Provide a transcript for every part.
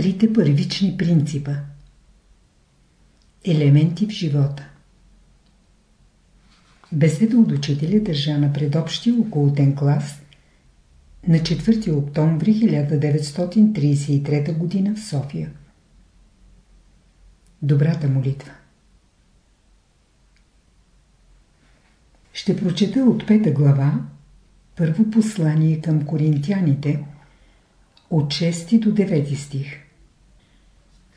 Трите първични принципа Елементи в живота Беседа от учителя държа на предобщия околотен клас на 4 октомври 1933 г. в София. Добрата молитва Ще прочета от пета глава първо послание към коринтяните от 6 до 9 стих.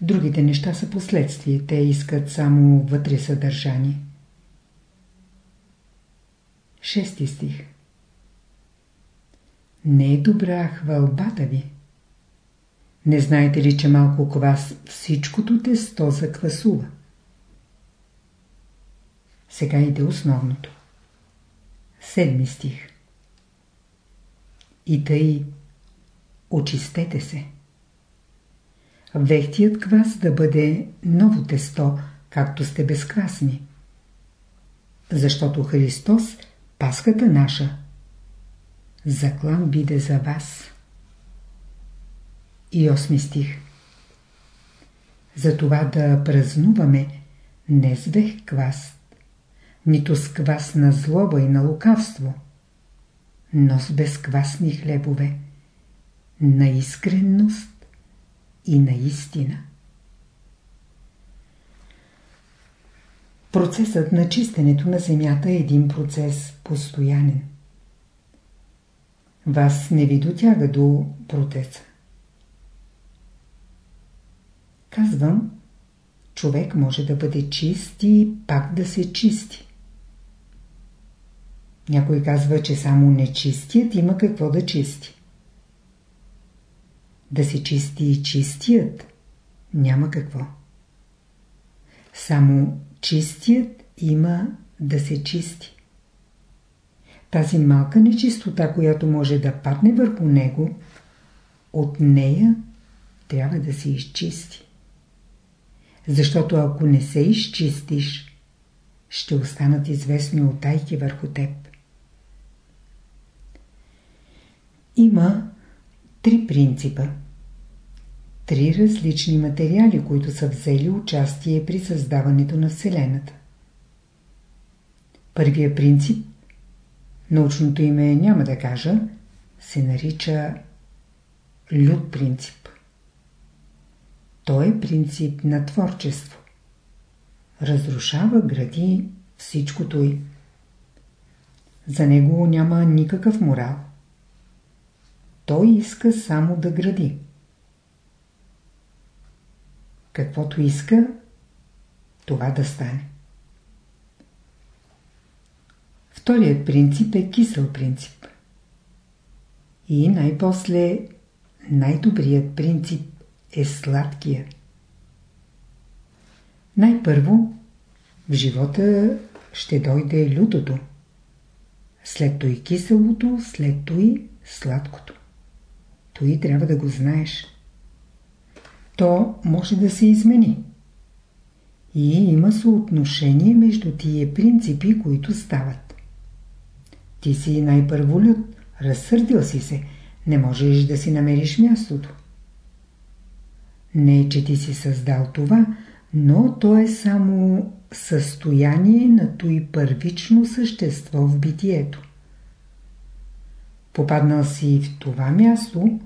Другите неща са последствия. Те искат само вътре съдържание. Шести стих Не е добра хвалбата ви. Не знаете ли, че малко квас всичкото тесто заквасува? Сега иде основното. Седми стих И тъй очистете се. Вехтият квас да бъде ново тесто, както сте безквасни. Защото Христос, паската наша, заклан биде за вас. И осми стих За това да празнуваме не с вех квас, нито с квас на злоба и на лукавство, но с безквасни хлебове, на искренност и на истина. Процесът на чистенето на земята е един процес постоянен. Вас не ви дотяга до процеса. Казвам, човек може да бъде чист и пак да се чисти. Някой казва, че само нечистият има какво да чисти да се чисти и чистият, няма какво. Само чистият има да се чисти. Тази малка нечистота, която може да падне върху него, от нея трябва да се изчисти. Защото ако не се изчистиш, ще останат известни отайки върху теб. Има три принципа три различни материали, които са взели участие при създаването на Вселената. Първия принцип, научното име няма да кажа, се нарича люд принцип. Той е принцип на творчество. Разрушава, гради всичкото й. За него няма никакъв морал. Той иска само да гради. Каквото иска, това да стане. Вторият принцип е кисел принцип. И най-после най-добрият принцип е сладкия. Най-първо в живота ще дойде лютото, след той киселото, след той сладкото. Той трябва да го знаеш то може да се измени. И има съотношение между тия принципи, които стават. Ти си най-първолют, разсърдил си се, не можеш да си намериш мястото. Не, че ти си създал това, но то е само състояние на той първично същество в битието. Попаднал си в това място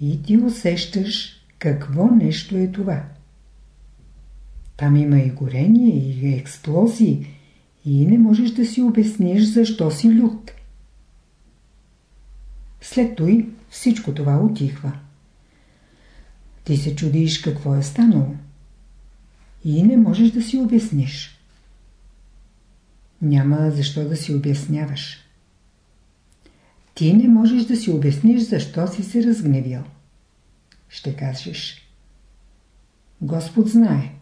и ти усещаш какво нещо е това? Там има и горение, и експлозии, и не можеш да си обясниш защо си люд. След той всичко това отихва. Ти се чудиш какво е станало. И не можеш да си обясниш. Няма защо да си обясняваш. Ти не можеш да си обясниш защо си се разгневил ще кажеш. Господ знае.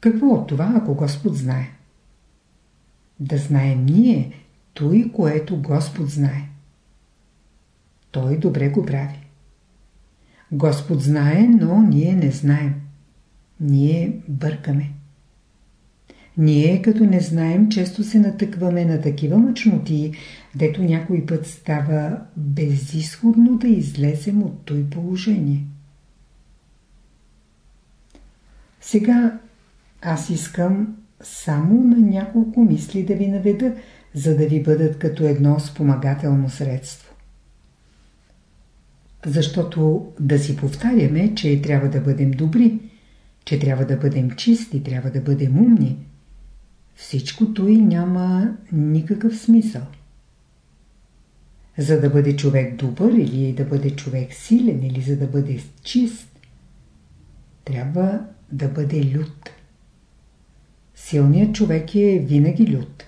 Какво от това, ако Господ знае? Да знаем ние той, което Господ знае. Той добре го прави. Господ знае, но ние не знаем. Ние бъркаме. Ние като не знаем, често се натъкваме на такива мъчноти, дето някой път става безисходно да излезем от той положение. Сега аз искам само на няколко мисли да ви наведа, за да ви бъдат като едно спомагателно средство. Защото да си повтаряме, че трябва да бъдем добри, че трябва да бъдем чисти, трябва да бъдем умни, всичкото и няма никакъв смисъл. За да бъде човек добър или да бъде човек силен или за да бъде чист, трябва да бъде люд. Силният човек е винаги люд.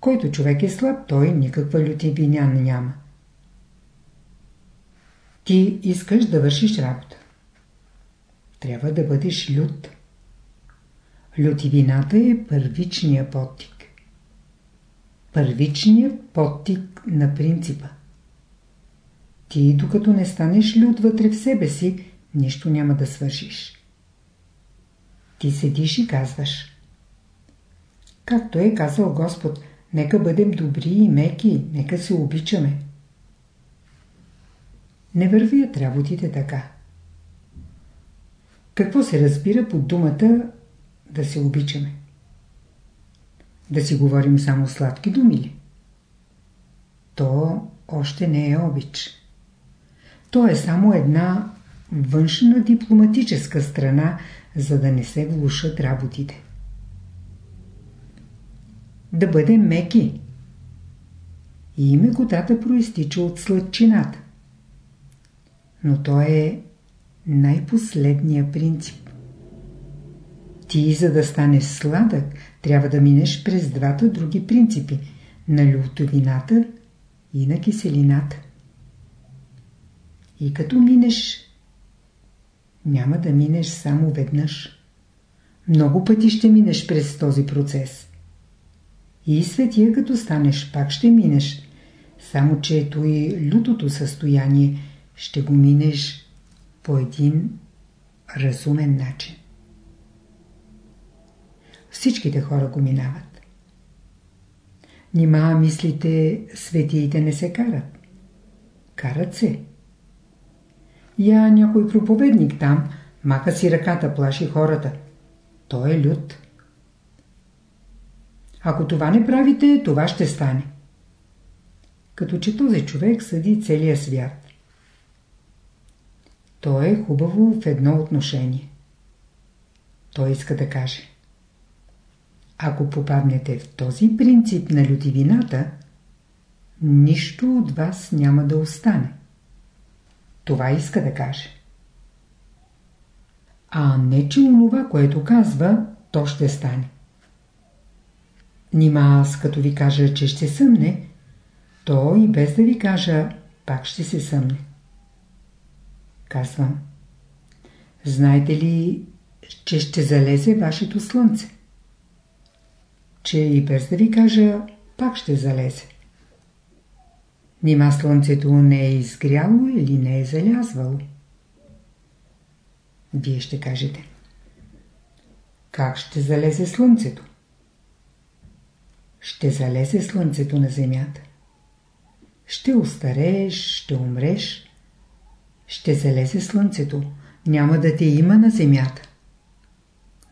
Който човек е слаб, той никаква лютивиня няма. Ти искаш да вършиш работа. Трябва да бъдеш люд. Лютивината е първичния подтик. Първичният подтик на принципа. Ти, докато не станеш люд вътре в себе си, нищо няма да свършиш. Ти седиш и казваш. Както е казал Господ, нека бъдем добри и меки, нека се обичаме. Не вървият работите така. Какво се разбира под думата да се обичаме? Да си говорим само сладки думи ли? То още не е обич. То е само една външна дипломатическа страна, за да не се влушат работите. Да бъдем меки. И мекотата проистича от сладчината. Но то е най-последния принцип. Ти, за да станеш сладък, трябва да минеш през двата други принципи – на лютовината и на киселината. И като минеш няма да минеш само веднъж. Много пъти ще минеш през този процес. И светия като станеш, пак ще минеш. Само, че ето и лютото състояние ще го минеш по един разумен начин. Всичките хора го минават. Нима мислите, светиите не се карат. Карат се. Я някой проповедник там, маха си ръката, плаши хората. Той е люд. Ако това не правите, това ще стане. Като че този човек съди целия свят. То е хубаво в едно отношение. Той иска да каже. Ако попаднете в този принцип на людивината, нищо от вас няма да остане. Това иска да каже. А не, че онова, което казва, то ще стане. Нима аз като ви кажа, че ще съмне, то и без да ви кажа, пак ще се съмне. Казвам. Знаете ли, че ще залезе вашето слънце? Че и без да ви кажа, пак ще залезе. Нима слънцето не е изгряло или не е залязвало? Вие ще кажете. Как ще залезе слънцето? Ще залезе слънцето на земята. Ще устарееш, ще умреш. Ще залезе слънцето. Няма да те има на земята.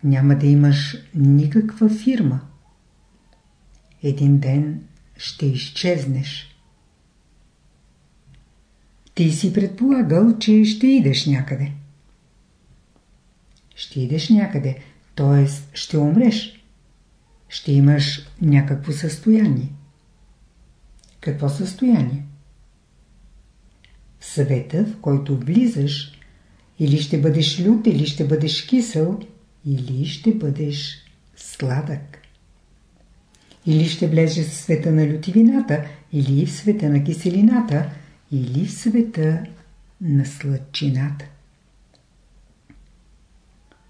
Няма да имаш никаква фирма. Един ден ще изчезнеш. Ти си предполагал, че ще идеш някъде. Ще идеш някъде, т.е. ще умреш. Ще имаш някакво състояние. Какво състояние? Съвета, в който влизаш, или ще бъдеш лют, или ще бъдеш кисел, или ще бъдеш сладък. Или ще влезеш в света на лютивината, или в света на киселината – или в света на сладчината.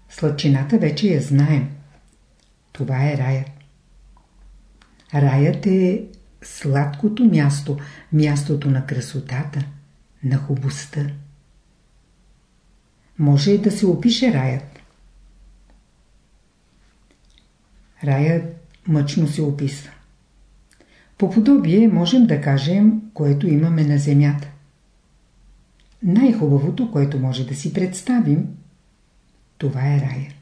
Сладчината вече я знаем. Това е раят. Раят е сладкото място, мястото на красотата, на хубостта. Може и да се опише раят. Раят мъчно се описва. По подобие можем да кажем, което имаме на земята. Най-хубавото, което може да си представим, това е рая.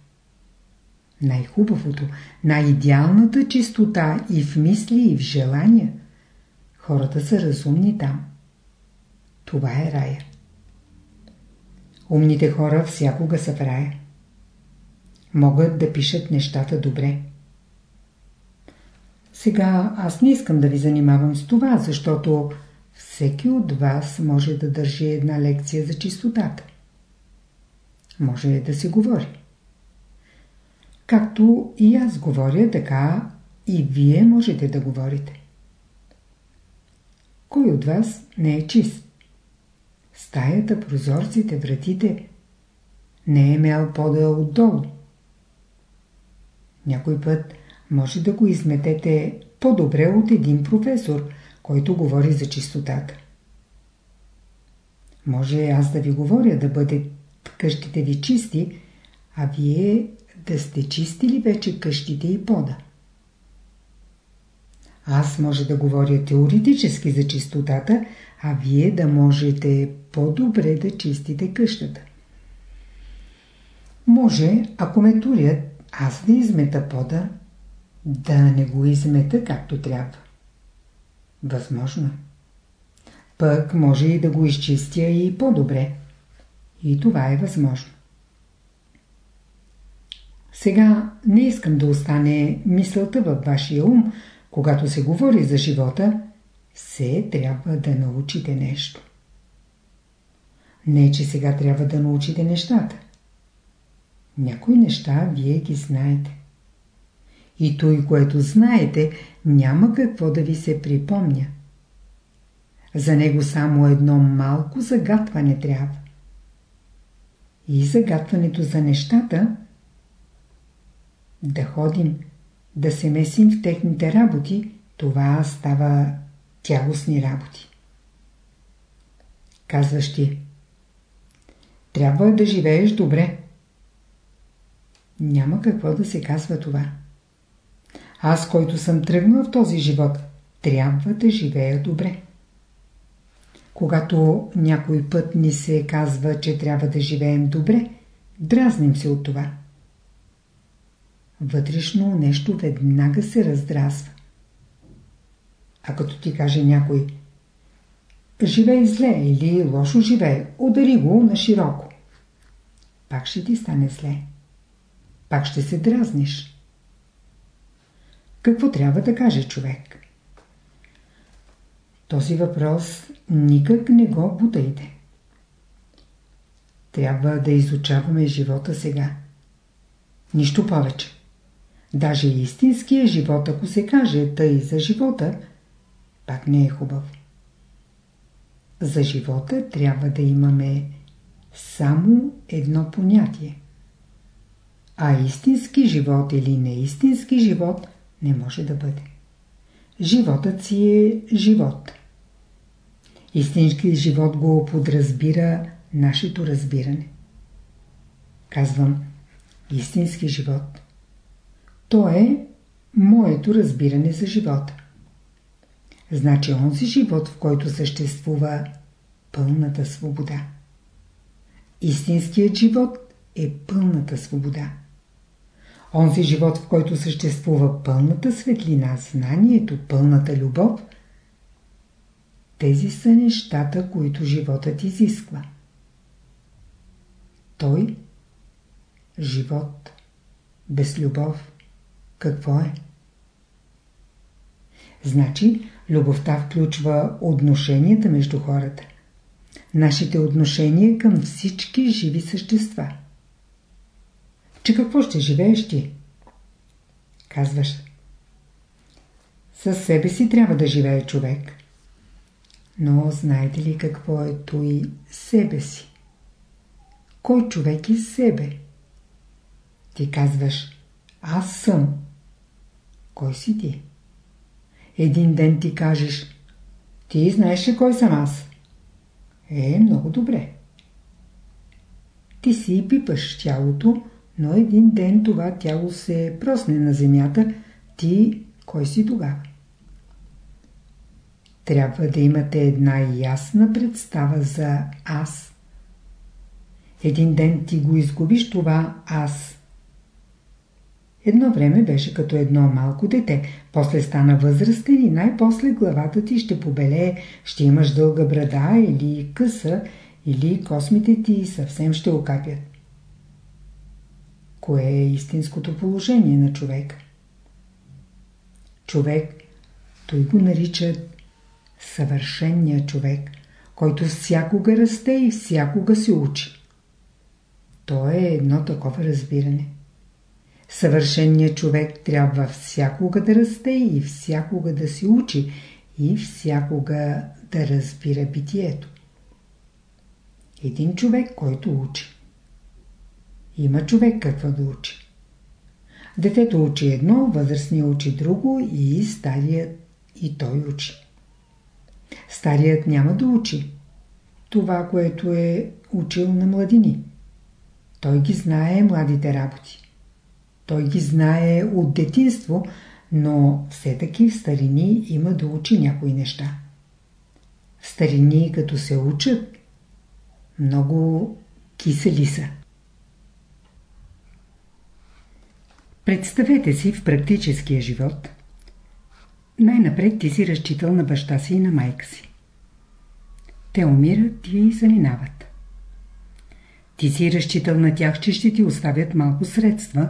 Най-хубавото, най-идеалната чистота и в мисли, и в желания. Хората са разумни там. Това е рая. Умните хора всякога са в рая. Могат да пишат нещата добре. Сега аз не искам да ви занимавам с това, защото всеки от вас може да държи една лекция за чистотата. Може да се говори. Както и аз говоря, така и вие можете да говорите. Кой от вас не е чист? Стаята, прозорците, вратите не е мел пода отдолу. Някой път може да го изметете по-добре от един професор, който говори за чистотата. Може аз да ви говоря да бъде къщите ви чисти, а вие да сте чистили вече къщите и пода. Аз може да говоря теоретически за чистотата, а вие да можете по-добре да чистите къщата. Може, ако ме турят, аз да измета пода, да не го измета както трябва. Възможно. Пък може и да го изчистя и по-добре. И това е възможно. Сега не искам да остане мисълта във вашия ум, когато се говори за живота, се трябва да научите нещо. Не, че сега трябва да научите нещата. Някои неща вие ги знаете. И той, което знаете, няма какво да ви се припомня. За него само едно малко загатване трябва. И загатването за нещата да ходим, да се месим в техните работи, това става тягостни работи. Казваш ти, трябва да живееш добре. Няма какво да се казва това. Аз, който съм тръгнал в този живот, трябва да живея добре. Когато някой път ни се казва, че трябва да живеем добре, дразним се от това. Вътрешно нещо веднага се раздразва. А като ти каже някой Живей зле или лошо живее, удари го на широко. Пак ще ти стане зле. Пак ще се дразниш. Какво трябва да каже човек? Този въпрос никак не го бутайте. Трябва да изучаваме живота сега. Нищо повече. Даже истинския живот, ако се каже тъй за живота, пак не е хубав. За живота трябва да имаме само едно понятие. А истински живот или неистински живот не може да бъде. Животът си е живот. Истински живот го подразбира нашето разбиране. Казвам, истински живот. То е моето разбиране за живота. Значи онзи живот, в който съществува пълната свобода. Истинският живот е пълната свобода. Онзи живот, в който съществува пълната светлина, знанието, пълната любов, тези са нещата, които животът изисква. Той, живот, без любов, какво е? Значи, любовта включва отношенията между хората. Нашите отношения към всички живи същества. Че какво ще живееш ти? Казваш. Със себе си трябва да живее човек. Но знаете ли какво е той себе си? Кой човек е себе? Ти казваш, аз съм. Кой си ти? Един ден ти кажеш, ти знаеш ли кой съм аз? Е, много добре. Ти си пипаш тялото, но един ден това тяло се просне на земята, ти кой си тогава? Трябва да имате една ясна представа за аз. Един ден ти го изгубиш това аз. Едно време беше като едно малко дете, после стана възрастен и най-после главата ти ще побелее, ще имаш дълга брада или къса, или космите ти съвсем ще окапят. Кое е истинското положение на човек? Човек, той го наричат съвършенния човек, който всякога расте и всякога се учи. То е едно такова разбиране. Съвършенният човек трябва всякога да расте и всякога да се учи и всякога да разбира битието. Един човек, който учи. Има човек какво да учи. Детето учи едно, възрастният учи друго и старият и той учи. Старият няма да учи това, което е учил на младини. Той ги знае младите работи. Той ги знае от детинство, но все таки в старини има да учи някои неща. В старини, като се учат, много кисели са. Представете си в практическия живот. Най-напред ти си разчитал на баща си и на майка си. Те умират и заминават. Ти си разчитал на тях, че ще ти оставят малко средства,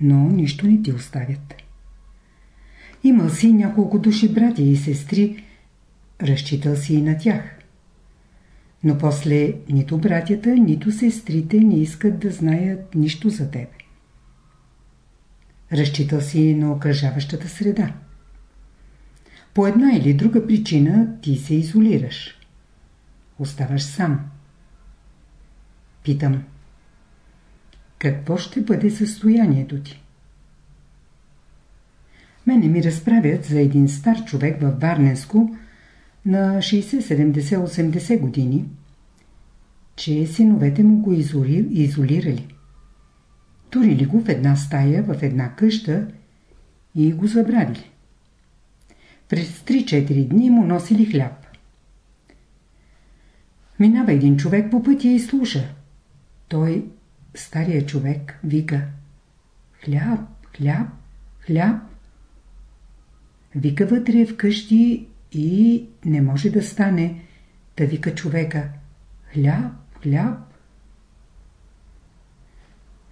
но нищо не ти оставят. Имал си няколко души брати и сестри, разчитал си и на тях. Но после нито братята, нито сестрите не искат да знаят нищо за тебе. Разчитал си на окръжаващата среда. По една или друга причина ти се изолираш. Оставаш сам. Питам. Какво ще бъде състоянието ти? Мене ми разправят за един стар човек в Варненско на 60, 70, 80 години, че синовете му го изолирали. Турили го в една стая, в една къща и го забравили. През 3-4 дни му носили хляб. Минава един човек по пътя и слуша. Той, стария човек, вика Хляб, хляб, хляб. Вика вътре вкъщи и не може да стане. Да вика човека Хляб, хляб.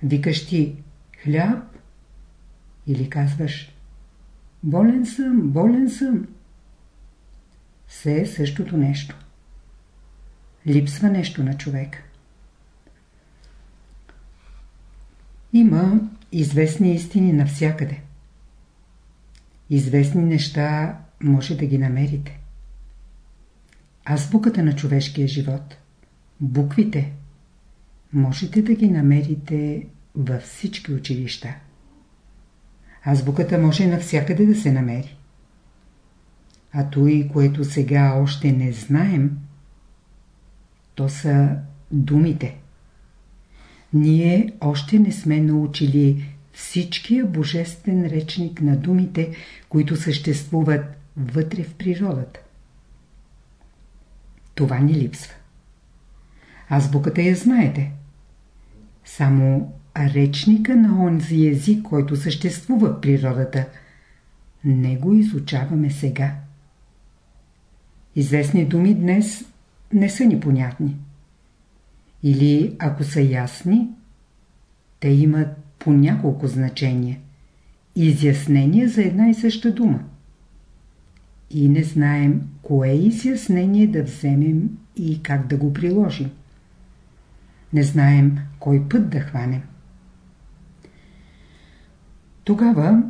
Викаш ти хляб или казваш болен съм, болен съм. Все е същото нещо. Липсва нещо на човек. Има известни истини навсякъде. Известни неща може да ги намерите. Азбуката на човешкия живот, буквите, можете да ги намерите във всички училища. Азбуката може навсякъде да се намери. А той, което сега още не знаем, то са думите. Ние още не сме научили всичкия божествен речник на думите, които съществуват вътре в природата. Това ни липсва. Азбуката я знаете. Само речника на онзи език, който съществува в природата, не го изучаваме сега. Известни думи днес не са ни понятни. Или ако са ясни, те имат по няколко значения. Изяснения за една и съща дума. И не знаем кое изяснение да вземем и как да го приложим. Не знаем кой път да хванем. Тогава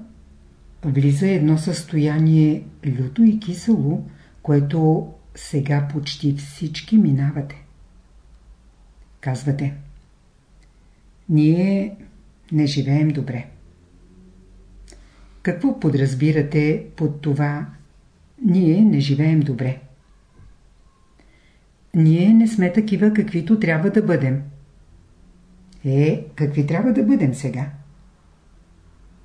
влиза едно състояние люто и кисело, което сега почти всички минавате. Казвате, ние не живеем добре. Какво подразбирате под това ние не живеем добре? Ние не сме такива, каквито трябва да бъдем. Е, какви трябва да бъдем сега?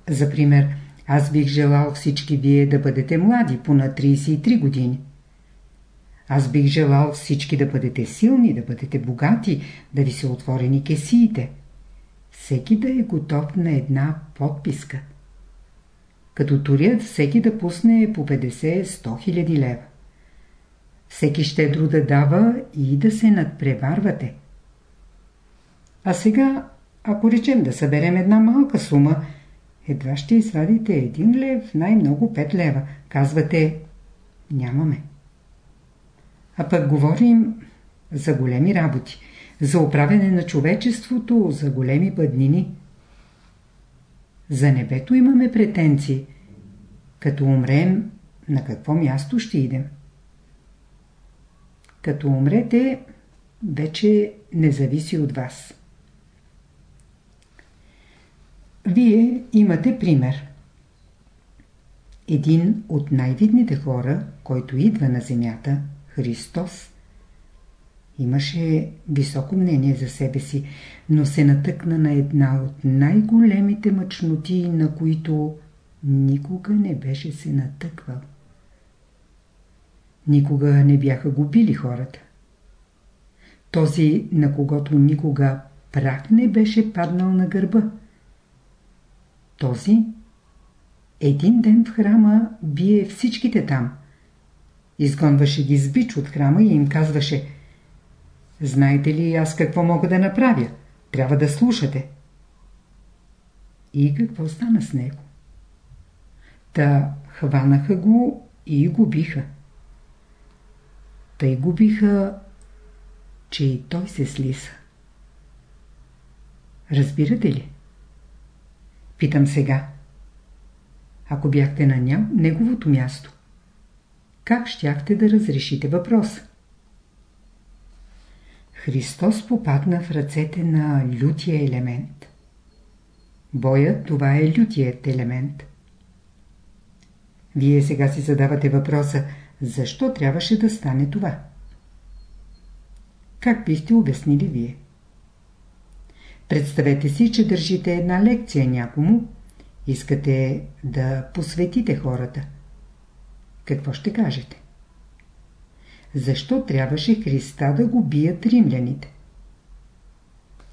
За пример, аз бих желал всички вие да бъдете млади, по на 33 години. Аз бих желал всички да бъдете силни, да бъдете богати, да ви се отворени кесиите. Всеки да е готов на една подписка. Като турят всеки да пусне по 50-100 хиляди лева. Всеки щедро да дава и да се надпреварвате. А сега, ако речем да съберем една малка сума, едва ще извадите един лев, най-много 5 лева. Казвате, нямаме. А пък говорим за големи работи, за управяне на човечеството, за големи бъднини. За небето имаме претенции. Като умрем, на какво място ще идем? Като умрете, вече не зависи от вас. Вие имате пример. Един от най-видните хора, който идва на земята, Христос, имаше високо мнение за себе си, но се натъкна на една от най-големите мъчноти, на които никога не беше се натъквал. Никога не бяха го били хората. Този, на когото никога прах не беше паднал на гърба. Този един ден в храма бие всичките там. Изгонваше ги с бич от храма и им казваше Знаете ли аз какво мога да направя? Трябва да слушате. И какво стана с него? Та хванаха го и го биха. Тъй го биха, че и той се слиса. Разбирате ли? Питам сега. Ако бяхте на неговото място, как щяхте да разрешите въпроса? Христос попадна в ръцете на лютия елемент. Боят това е лютият елемент. Вие сега си задавате въпроса, защо трябваше да стане това? Как бихте обяснили вие? Представете си, че държите една лекция някому, искате да посветите хората. Какво ще кажете? Защо трябваше Христа да го бият римляните?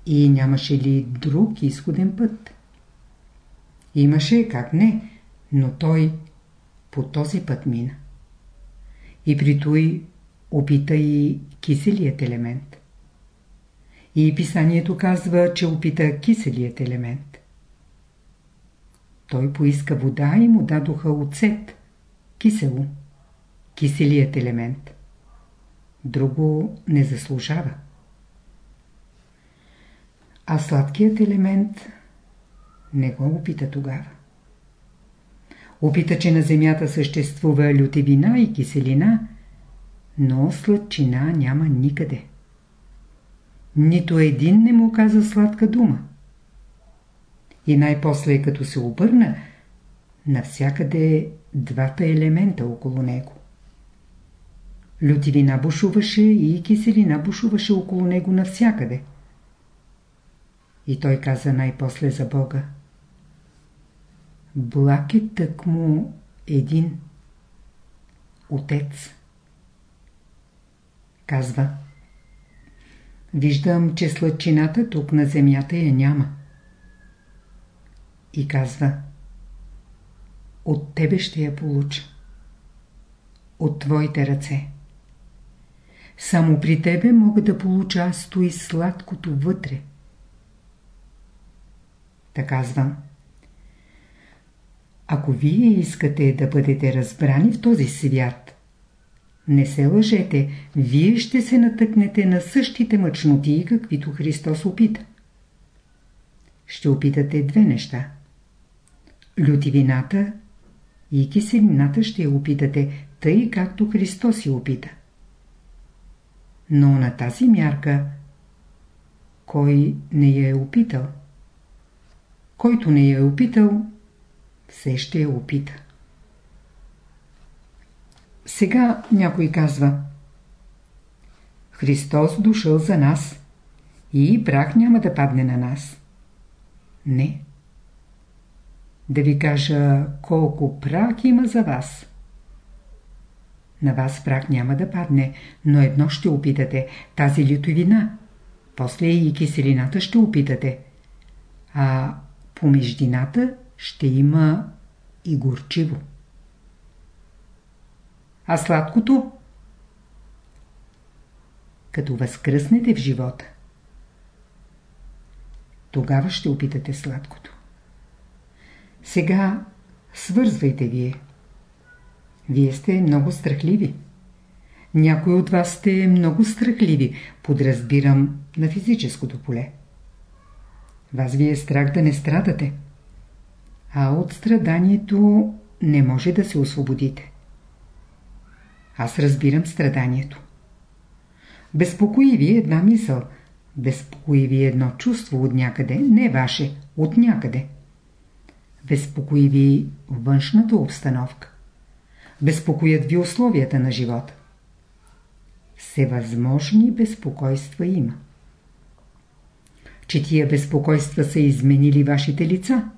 И нямаше ли друг изходен път? Имаше, как не, но той по този път мина. И при той опита и киселият елемент. И писанието казва, че опита киселият елемент. Той поиска вода и му дадоха оцет, кисело, киселият елемент. Друго не заслужава. А сладкият елемент не го опита тогава. Опита, че на земята съществува лютевина и киселина, но сладчина няма никъде. Нито един не му каза сладка дума. И най-после, като се обърна, навсякъде двата елемента около него. Лютивина бушуваше и киселина бушуваше около него навсякъде. И той каза най-после за Бога. Благ е тъкмо един. Отец. Казва. Виждам, че сладчината тук на земята я няма. И казва. От тебе ще я получа. От твоите ръце. Само при тебе мога да получа аз стои сладкото вътре. Така казвам. Ако вие искате да бъдете разбрани в този свят, не се лъжете, вие ще се натъкнете на същите мъчноти, каквито Христос опита. Ще опитате две неща. Лютивината и киселината ще я опитате, тъй както Христос я опита. Но на тази мярка кой не я е опитал? Който не я е опитал, все ще я опита. Сега някой казва Христос дошъл за нас и прах няма да падне на нас. Не. Да ви кажа колко прах има за вас. На вас прах няма да падне, но едно ще опитате – тази литовина. После и киселината ще опитате. А по междината ще има и горчиво. А сладкото? Като възкръснете в живота, тогава ще опитате сладкото. Сега свързвайте вие. Вие сте много страхливи. Някои от вас сте много страхливи, подразбирам на физическото поле. Вас ви е страх да не страдате. А от страданието не може да се освободите. Аз разбирам страданието. Безпокои ви една мисъл, безпокои ви едно чувство от някъде, не ваше, от някъде. Безпокои ви външната обстановка. Безпокоят ви условията на живота. Всевъзможни безпокойства има. Че тия безпокойства са изменили вашите лица.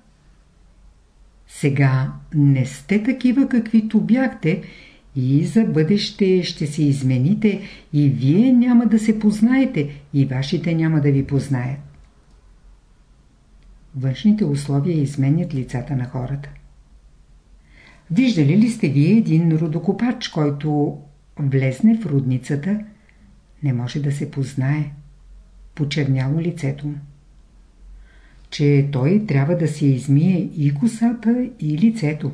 Сега не сте такива, каквито бяхте и за бъдеще ще се измените и вие няма да се познаете и вашите няма да ви познаят. Външните условия изменят лицата на хората. Виждали ли сте вие един родокопач, който влезне в рудницата, не може да се познае, почерняло лицето му? Че той трябва да се измие и косата, и лицето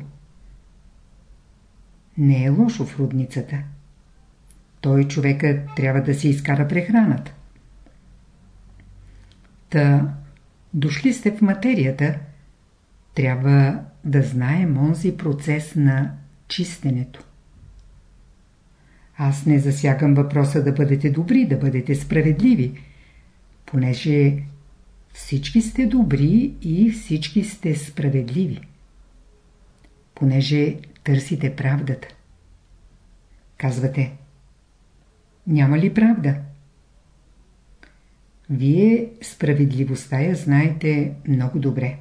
не е лошо в рудницата. Той човека трябва да си изкара прехраната. Та, дошли сте в материята, трябва да знаем онзи процес на чистенето. Аз не засягам въпроса да бъдете добри, да бъдете справедливи, понеже всички сте добри и всички сте справедливи. Понеже търсите правдата. Казвате, няма ли правда? Вие справедливостта я знаете много добре.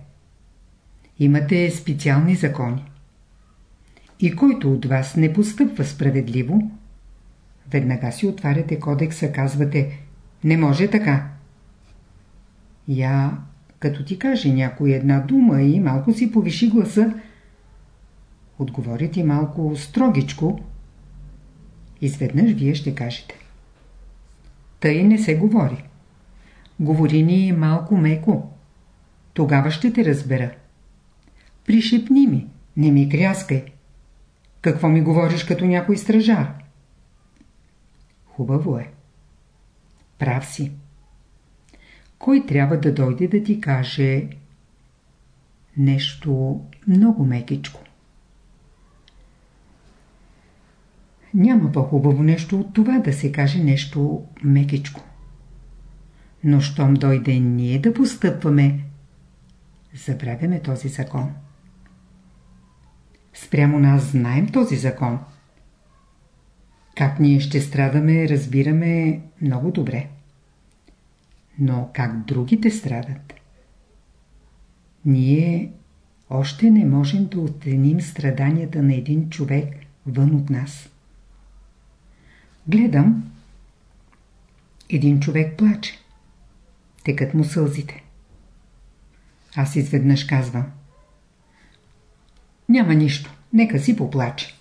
Имате специални закони. И който от вас не постъпва справедливо, веднага си отваряте кодекса, казвате, не може така. Я, като ти каже някой една дума и малко си повиши гласа, отговори ти малко строгичко, изведнъж вие ще кажете. Тъй не се говори. Говори ни малко меко. Тогава ще те разбера. Пришепни ми, не ми кряскай. Какво ми говориш като някой стражар? Хубаво е. Прав си. Кой трябва да дойде да ти каже нещо много мекичко? Няма по-хубаво нещо от това да се каже нещо мекичко. Но щом дойде ние да постъпваме, забравяме този закон. Спрямо нас знаем този закон. Как ние ще страдаме, разбираме много добре. Но как другите страдат? Ние още не можем да оценим страданията на един човек вън от нас. Гледам. Един човек плаче. Текат му сълзите. Аз изведнъж казвам. Няма нищо. Нека си поплаче.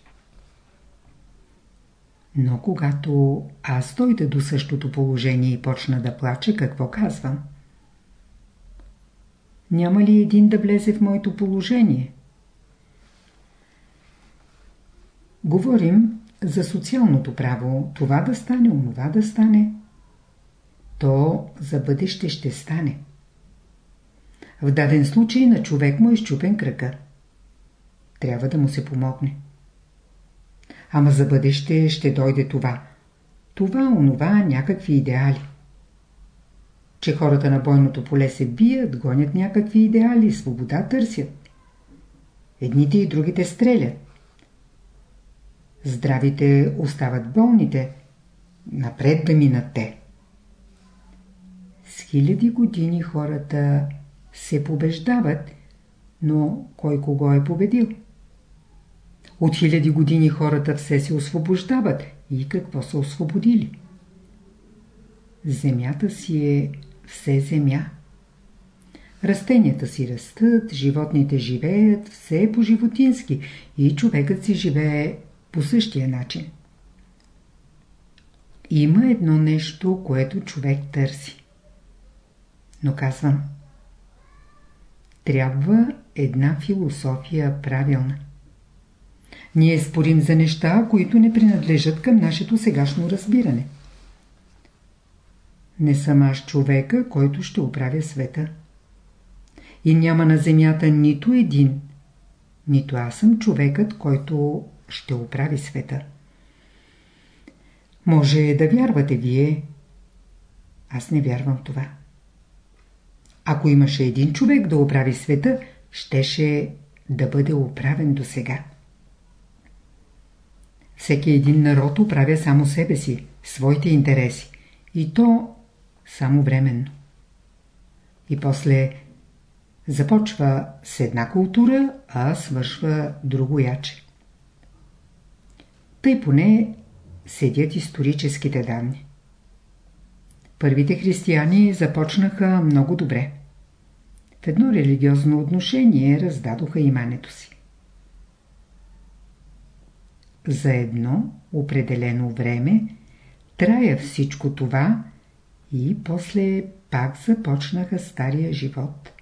Но когато аз дойда до същото положение и почна да плаче, какво казвам? Няма ли един да влезе в моето положение? Говорим за социалното право, това да стане, онова да стане, то за бъдеще ще стане. В даден случай на човек му е щупен кръка. Трябва да му се помогне. Ама за бъдеще ще дойде това. Това, онова, някакви идеали. Че хората на бойното поле се бият, гонят някакви идеали, свобода търсят. Едните и другите стрелят. Здравите остават болните. Напред да минат те. С хиляди години хората се побеждават, но кой кого е победил? От хиляди години хората все се освобождават. И какво са освободили? Земята си е все земя. Растенията си растат, животните живеят, все е по-животински и човекът си живее по същия начин. Има едно нещо, което човек търси. Но казвам, трябва една философия правилна. Ние спорим за неща, които не принадлежат към нашето сегашно разбиране. Не съм аз човека, който ще оправя света. И няма на земята нито един, нито аз съм човекът, който ще оправи света. Може да вярвате вие. Аз не вярвам това. Ако имаше един човек да оправи света, щеше да бъде оправен до сега. Всеки един народ оправя само себе си, своите интереси. И то само временно. И после започва с една култура, а свършва друго яче. Тъй поне седят историческите данни. Първите християни започнаха много добре. В едно религиозно отношение раздадоха имането си. За едно определено време трая всичко това и после пак започнаха стария живот.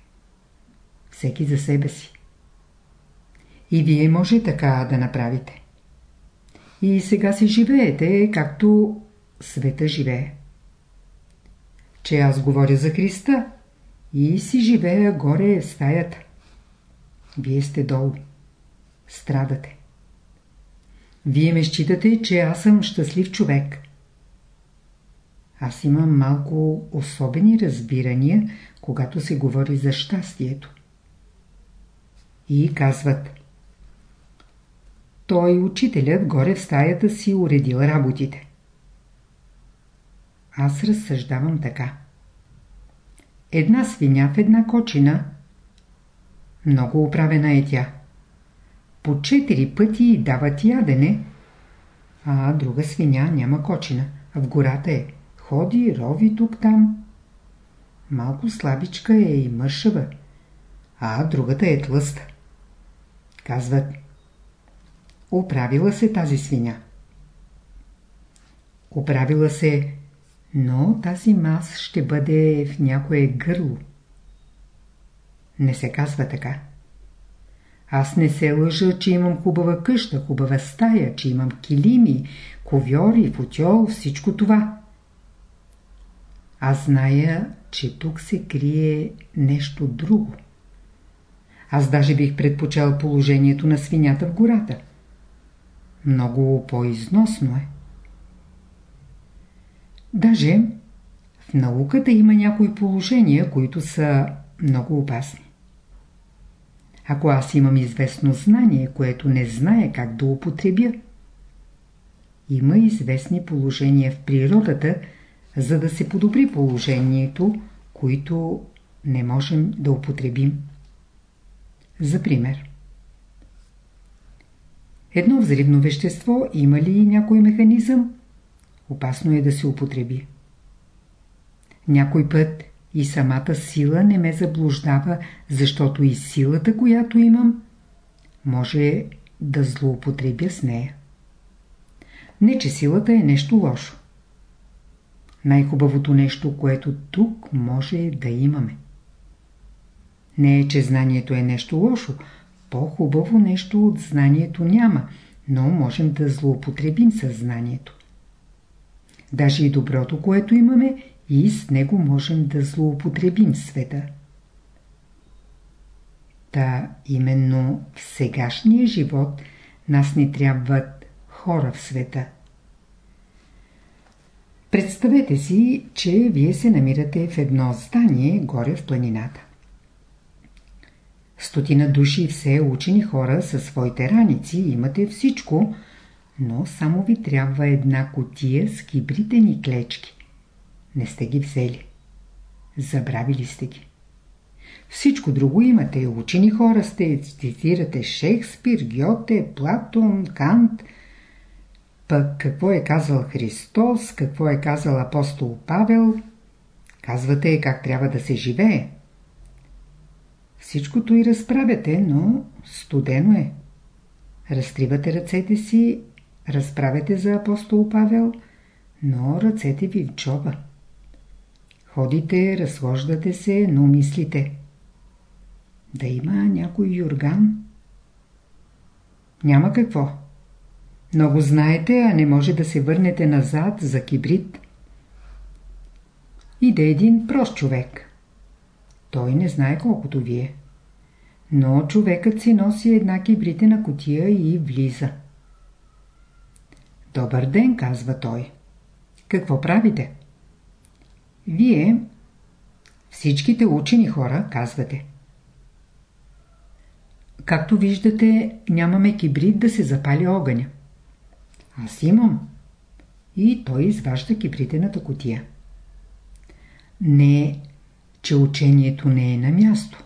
Всеки за себе си. И вие може така да направите. И сега си живеете, както света живее. Че аз говоря за Христа и си живея горе в стаята. Вие сте долу. Страдате. Вие ме считате, че аз съм щастлив човек. Аз имам малко особени разбирания, когато се говори за щастието. И казват Той, учителят, горе в стаята си уредил работите. Аз разсъждавам така. Една свиня в една кочина. Много управена е тя. По четири пъти дават ядене, а друга свиня няма кочина, а в гората е. Ходи, рови тук-там. Малко слабичка е и мършава, а другата е тлъста. Казват, оправила се тази свиня. Оправила се, но тази мас ще бъде в някое гърло. Не се казва така. Аз не се лъжа, че имам хубава къща, хубава стая, че имам килими, ковьори, футьол, всичко това. Аз зная, че тук се крие нещо друго. Аз даже бих предпочел положението на свинята в гората. Много по-износно е. Даже в науката има някои положения, които са много опасни. Ако аз имам известно знание, което не знае как да употребя, има известни положения в природата, за да се подобри положението, които не можем да употребим. За пример. Едно взривно вещество има ли някой механизъм? Опасно е да се употреби. Някой път и самата сила не ме заблуждава, защото и силата, която имам, може да злоупотребя с нея. Не, че силата е нещо лошо. Най-хубавото нещо, което тук може да имаме. Не е, че знанието е нещо лошо. По-хубаво нещо от знанието няма, но можем да злоупотребим със знанието. Даже и доброто, което имаме, и с него можем да злоупотребим света. Та именно в сегашния живот нас не трябват хора в света. Представете си, че вие се намирате в едно здание горе в планината. Стотина души все учени хора със своите раници, имате всичко, но само ви трябва една котия с кибритени клечки. Не сте ги взели. Забравили сте ги. Всичко друго имате. Учени хора сте, цитирате Шекспир, Гьоте, Платон, Кант. Пък какво е казал Христос, какво е казал апостол Павел. Казвате как трябва да се живее. Всичкото и разправяте, но студено е. Разтривате ръцете си, разправяте за апостол Павел, но ръцете ви в джоба. Ходите, разхождате се, но мислите. Да има някой юрган? Няма какво. Много знаете, а не може да се върнете назад за кибрид. Иде един прост човек. Той не знае колкото вие. Но човекът си носи една кибритена котия и влиза. Добър ден, казва той. Какво правите? Вие, всичките учени хора, казвате. Както виждате, нямаме кибрид да се запали огъня. Аз имам. И той изважда кибритената котия. Не, че учението не е на място.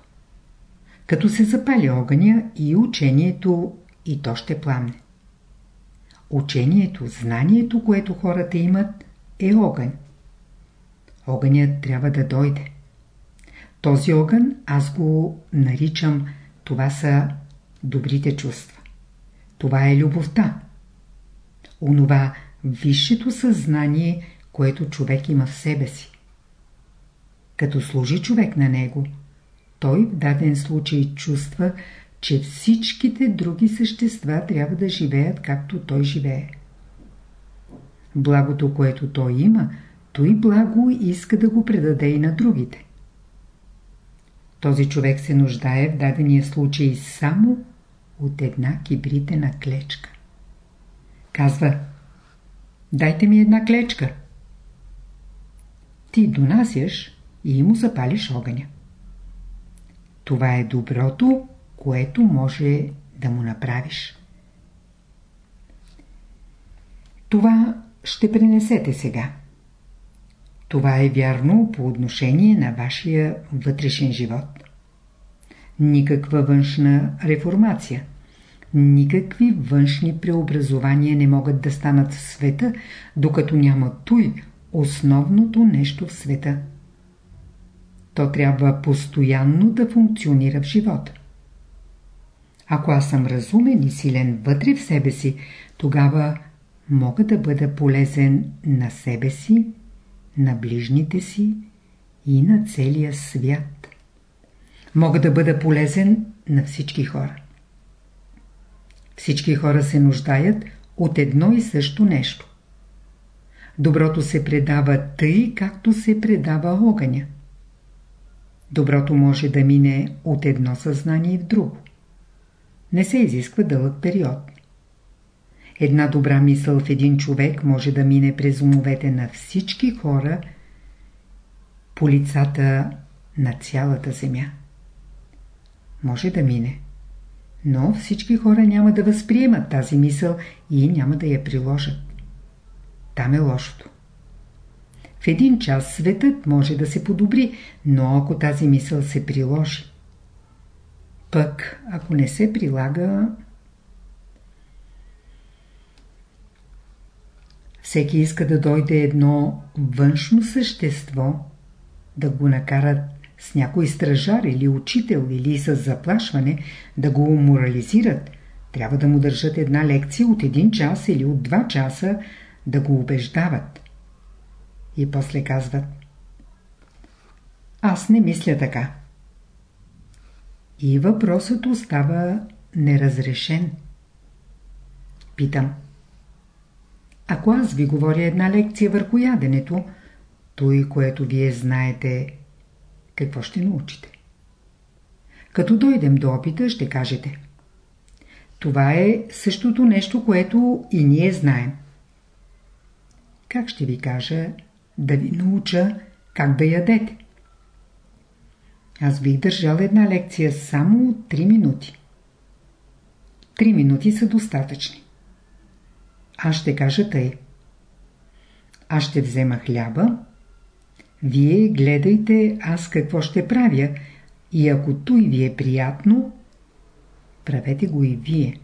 Като се запали огъня и учението, и то ще пламне. Учението, знанието, което хората имат, е огън. Огънят трябва да дойде. Този огън аз го наричам, това са добрите чувства. Това е любовта. Онова висшето съзнание, което човек има в себе си. Като служи човек на него, той в даден случай чувства, че всичките други същества трябва да живеят както той живее. Благото, което той има, той благо иска да го предаде и на другите. Този човек се нуждае в дадения случай само от една кибритена клечка. Казва, дайте ми една клечка. Ти донасяш и му запалиш огъня. Това е доброто, което може да му направиш. Това ще пренесете сега. Това е вярно по отношение на вашия вътрешен живот. Никаква външна реформация, никакви външни преобразования не могат да станат в света, докато няма той, основното нещо в света. То трябва постоянно да функционира в живота. Ако аз съм разумен и силен вътре в себе си, тогава мога да бъда полезен на себе си, на ближните си и на целия свят. Мога да бъда полезен на всички хора. Всички хора се нуждаят от едно и също нещо. Доброто се предава тъй, както се предава огъня. Доброто може да мине от едно съзнание в друго. Не се изисква дълъг период. Една добра мисъл в един човек може да мине през умовете на всички хора по лицата на цялата земя. Може да мине. Но всички хора няма да възприемат тази мисъл и няма да я приложат. Там е лошото. В един час светът може да се подобри, но ако тази мисъл се приложи. Пък, ако не се прилага, Всеки иска да дойде едно външно същество, да го накарат с някой стражар или учител или с заплашване, да го морализират. Трябва да му държат една лекция от един час или от два часа, да го убеждават. И после казват Аз не мисля така. И въпросът остава неразрешен. Питам ако аз ви говоря една лекция върху яденето, той, което вие знаете, какво ще научите? Като дойдем до опита, ще кажете. Това е същото нещо, което и ние знаем. Как ще ви кажа да ви науча как да ядете? Аз бих държал една лекция само 3 минути. 3 минути са достатъчни. Аз ще кажа тъй. Аз ще взема хляба, Вие гледайте аз какво ще правя и ако той ви е приятно, правете го и вие.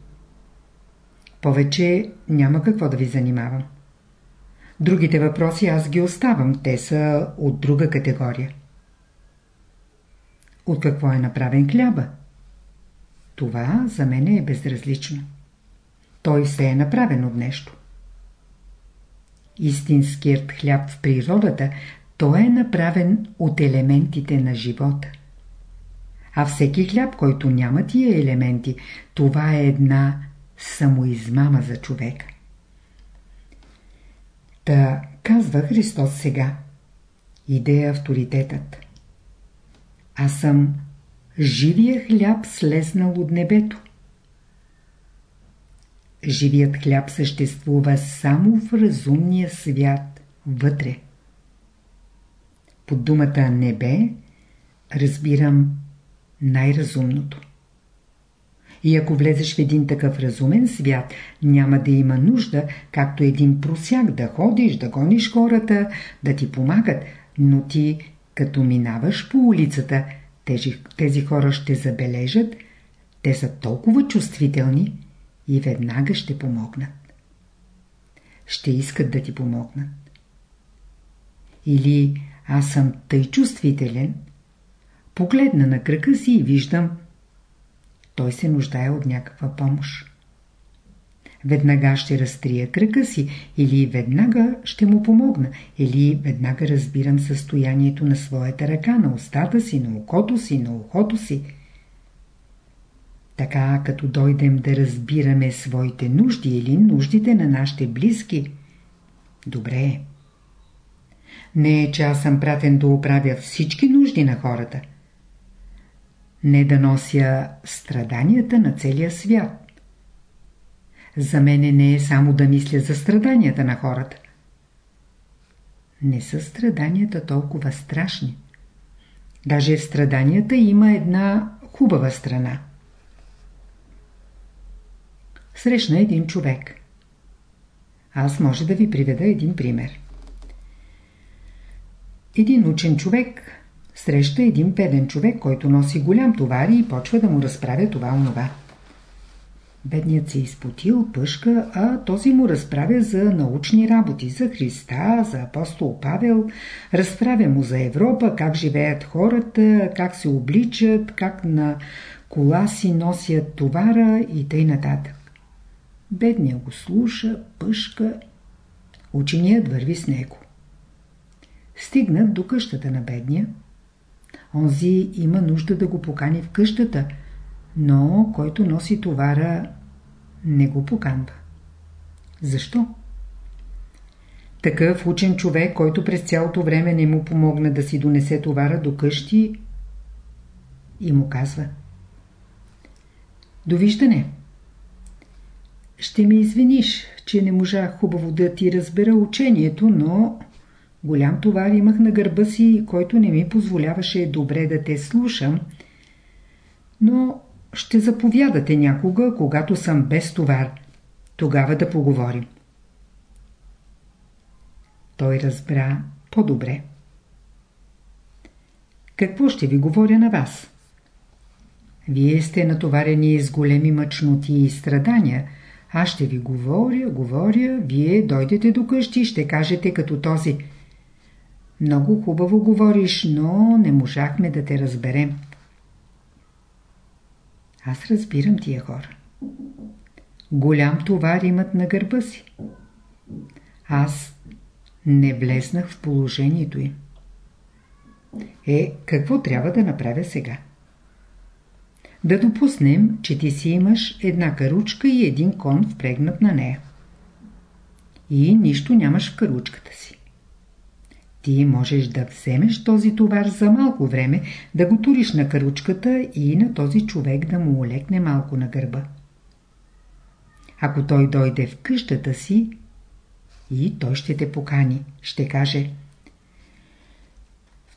Повече няма какво да ви занимавам. Другите въпроси аз ги оставам, те са от друга категория. От какво е направен хляба? Това за мен е безразлично. Той се е направен от нещо. Истинският хляб в природата, той е направен от елементите на живота. А всеки хляб, който няма тия елементи, това е една самоизмама за човека. Та казва Христос сега. Иде авторитетът. Аз съм живия хляб слезнал от небето. Живият хляб съществува само в разумния свят, вътре. Под думата небе разбирам най-разумното. И ако влезеш в един такъв разумен свят, няма да има нужда, както един просяк, да ходиш, да гониш хората, да ти помагат, но ти, като минаваш по улицата, тези, тези хора ще забележат, те са толкова чувствителни и веднага ще помогнат. Ще искат да ти помогнат. Или аз съм тъй чувствителен, погледна на кръка си и виждам, той се нуждае от някаква помощ. Веднага ще разтрия кръка си или веднага ще му помогна, или веднага разбирам състоянието на своята ръка, на устата си, на окото си, на ухото си. Така, като дойдем да разбираме своите нужди или нуждите на нашите близки, добре е. Не е, че аз съм пратен да оправя всички нужди на хората – не да нося страданията на целия свят. За мене не е само да мисля за страданията на хората. Не са страданията толкова страшни. Даже в страданията има една хубава страна. Срещна един човек. Аз може да ви приведа един пример. Един учен човек среща един беден човек, който носи голям товар и почва да му разправя това онова. Бедният се изпотил, пъшка, а този му разправя за научни работи, за Христа, за апостол Павел, разправя му за Европа, как живеят хората, как се обличат, как на кола си носят товара и тъй нататък. Бедният го слуша, пъшка, ученият върви с него. Стигнат до къщата на бедния, Онзи има нужда да го покани в къщата, но който носи товара не го поканва. Защо? Такъв учен човек, който през цялото време не му помогна да си донесе товара до къщи и му казва Довиждане! Ще ми извиниш, че не можах хубаво да ти разбера учението, но Голям товар имах на гърба си, който не ми позволяваше добре да те слушам, но ще заповядате някога, когато съм без товар. Тогава да поговорим. Той разбра по-добре. Какво ще ви говоря на вас? Вие сте натоварени с големи мъчноти и страдания. Аз ще ви говоря, говоря, вие дойдете до къщи и ще кажете като този – много хубаво говориш, но не можахме да те разберем. Аз разбирам тия хора. Голям товар имат на гърба си. Аз не влезнах в положението им. Е, какво трябва да направя сега? Да допуснем, че ти си имаш една каручка и един кон впрегнат на нея. И нищо нямаш в каручката си. Ти можеш да вземеш този товар за малко време, да го туриш на каручката и на този човек да му олекне малко на гърба. Ако той дойде в къщата си, и той ще те покани, ще каже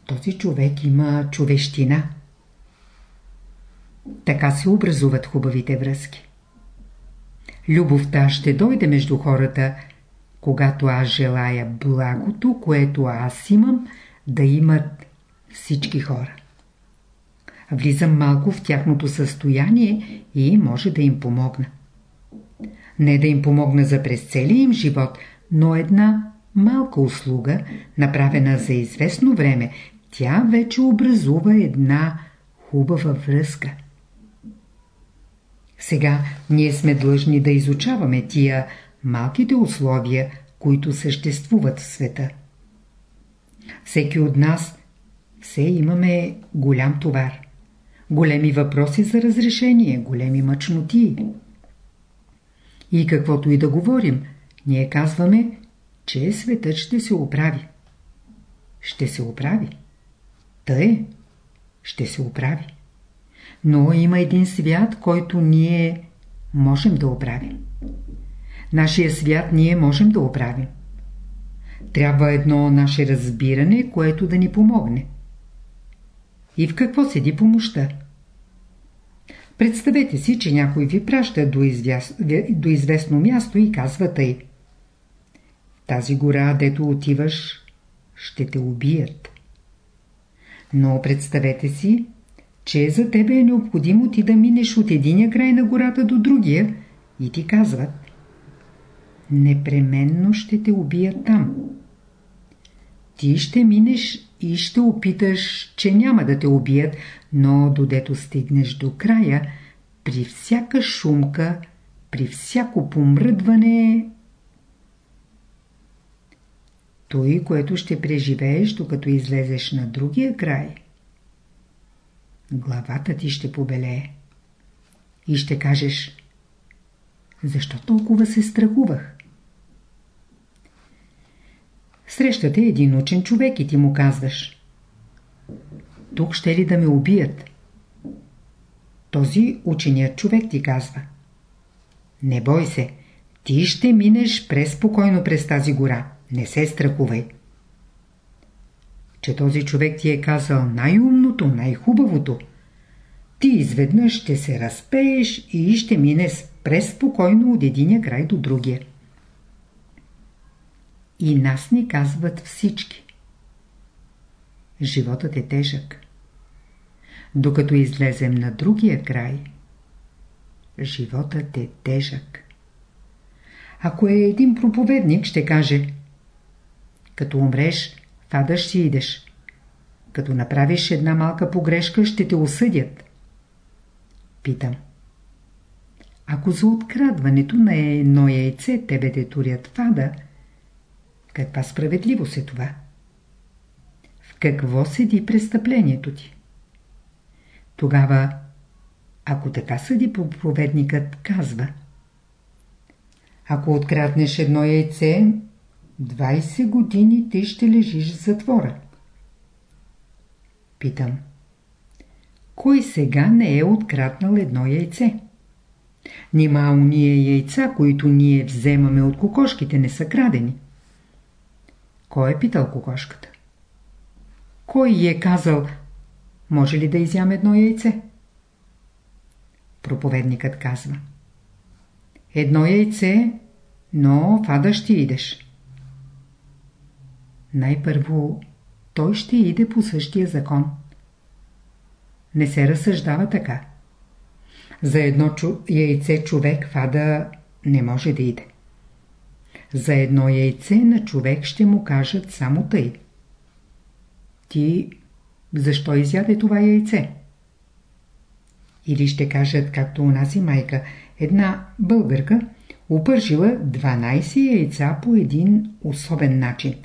този човек има човещина. Така се образуват хубавите връзки. Любовта ще дойде между хората – когато аз желая благото, което аз имам, да имат всички хора. Влизам малко в тяхното състояние и може да им помогна. Не да им помогна за през целия им живот, но една малка услуга, направена за известно време, тя вече образува една хубава връзка. Сега ние сме длъжни да изучаваме тия малките условия, които съществуват в света. Всеки от нас все имаме голям товар. Големи въпроси за разрешение, големи мъчноти. И каквото и да говорим, ние казваме, че светът ще се оправи. Ще се оправи. Тъй, ще се оправи. Но има един свят, който ние можем да оправим. Нашия свят ние можем да оправим. Трябва едно наше разбиране, което да ни помогне. И в какво седи помощта? Представете си, че някой ви праща до, извяс... до известно място и казва тъй. Тази гора, дето отиваш, ще те убият. Но представете си, че за тебе е необходимо ти да минеш от единия край на гората до другия и ти казват непременно ще те убият там. Ти ще минеш и ще опиташ, че няма да те убият, но додето стигнеш до края, при всяка шумка, при всяко помръдване, той, което ще преживееш, докато излезеш на другия край, главата ти ще побелее. И ще кажеш, защо толкова се страхувах? Срещате един учен човек и ти му казваш Тук ще ли да ме убият? Този ученият човек ти казва Не бой се, ти ще минеш преспокойно през тази гора. Не се страхувай. Че този човек ти е казал най-умното, най-хубавото. Ти изведнъж ще се разпееш и ще минеш преспокойно от единия край до другия. И нас ни казват всички. Животът е тежък. Докато излезем на другия край, животът е тежък. Ако е един проповедник, ще каже Като умреш, фадаш си идеш. Като направиш една малка погрешка, ще те осъдят. Питам. Ако за открадването на едно яйце тебе те турят фада, каква справедливост е това? В какво седи престъплението ти? Тогава, ако така съди проповедникът, казва Ако откраднеш едно яйце, 20 години ти ще лежиш в затвора. Питам. Кой сега не е откраднал едно яйце? Нима уния яйца, които ние вземаме от кокошките, не са крадени. Кой е питал кокошката? Кой е казал, може ли да изям едно яйце? Проповедникът казва. Едно яйце, но фада ще идеш. Най-първо той ще иде по същия закон. Не се разсъждава така. За едно яйце човек фада не може да иде. За едно яйце на човек ще му кажат само тъй. Ти защо изяде това яйце? Или ще кажат, както унази майка, една българка упържила 12 яйца по един особен начин.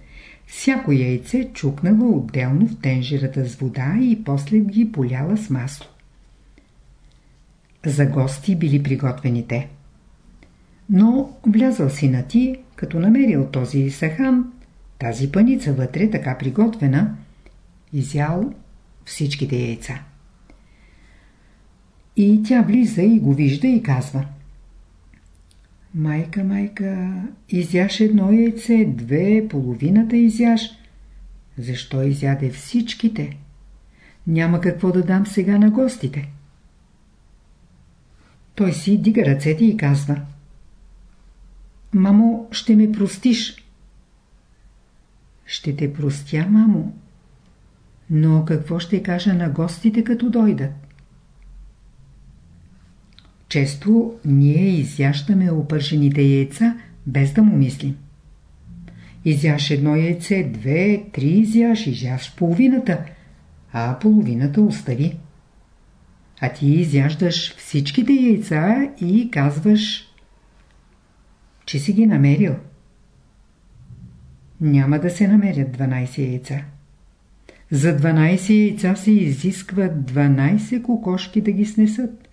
Всяко яйце чукнала отделно в тенжерата с вода и после ги поляла с масло. За гости били приготвените. Но влязал си на ти, като намерил този сахан, тази паница вътре, така приготвена, изял всичките яйца. И тя влиза и го вижда и казва Майка, майка, изяш едно яйце, две, половината изяш. Защо изяде всичките? Няма какво да дам сега на гостите. Той си дига ръцете и казва Мамо, ще ме простиш. Ще те простя, мамо, Но какво ще кажа на гостите като дойдат? Често ние изящаме опържените яйца, без да му мислим. Изяш едно яйце, две, три изяш, изяш половината, а половината остави. А ти изяждаш всичките яйца и казваш, че си ги намерил. Няма да се намерят 12 яйца. За 12 яйца се изисква 12 кокошки да ги снесат.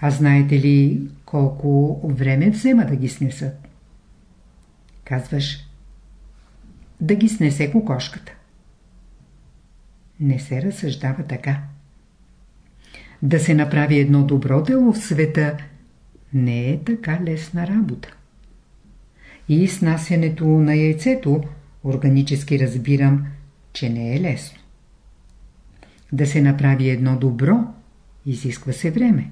А знаете ли колко време взема да ги снесат? Казваш, да ги снесе кокошката. Не се разсъждава така. Да се направи едно добро дело в света не е така лесна работа. И снасянето на яйцето, органически разбирам, че не е лесно. Да се направи едно добро, изисква се време.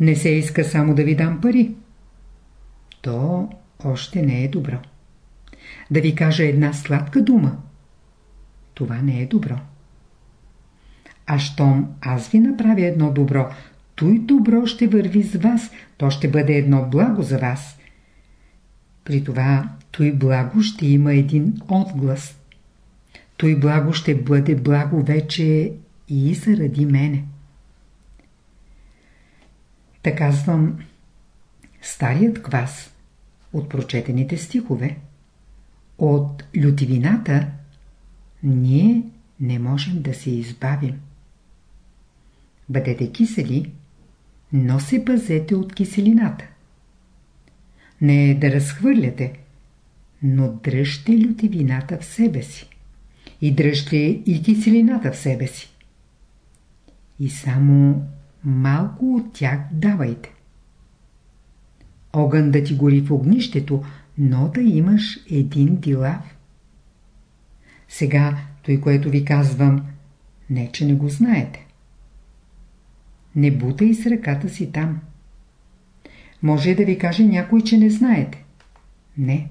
Не се иска само да ви дам пари. То още не е добро. Да ви кажа една сладка дума. Това не е добро. А щом аз ви направя едно добро, той добро ще върви с вас, то ще бъде едно благо за вас. При това той благо ще има един отглас. Той благо ще бъде благо вече и заради мене. Така казвам, старият квас от прочетените стихове, от лютивината, ние не можем да се избавим. Бъдете кисели, но се пазете от киселината. Не е да разхвърляте, но дръжте лютивината в себе си. И дръжте и киселината в себе си. И само малко от тях давайте. Огън да ти гори в огнището, но да имаш един дилав. Сега, той, което ви казвам, не, че не го знаете. Не бутай с ръката си там. Може да ви каже някой, че не знаете. Не.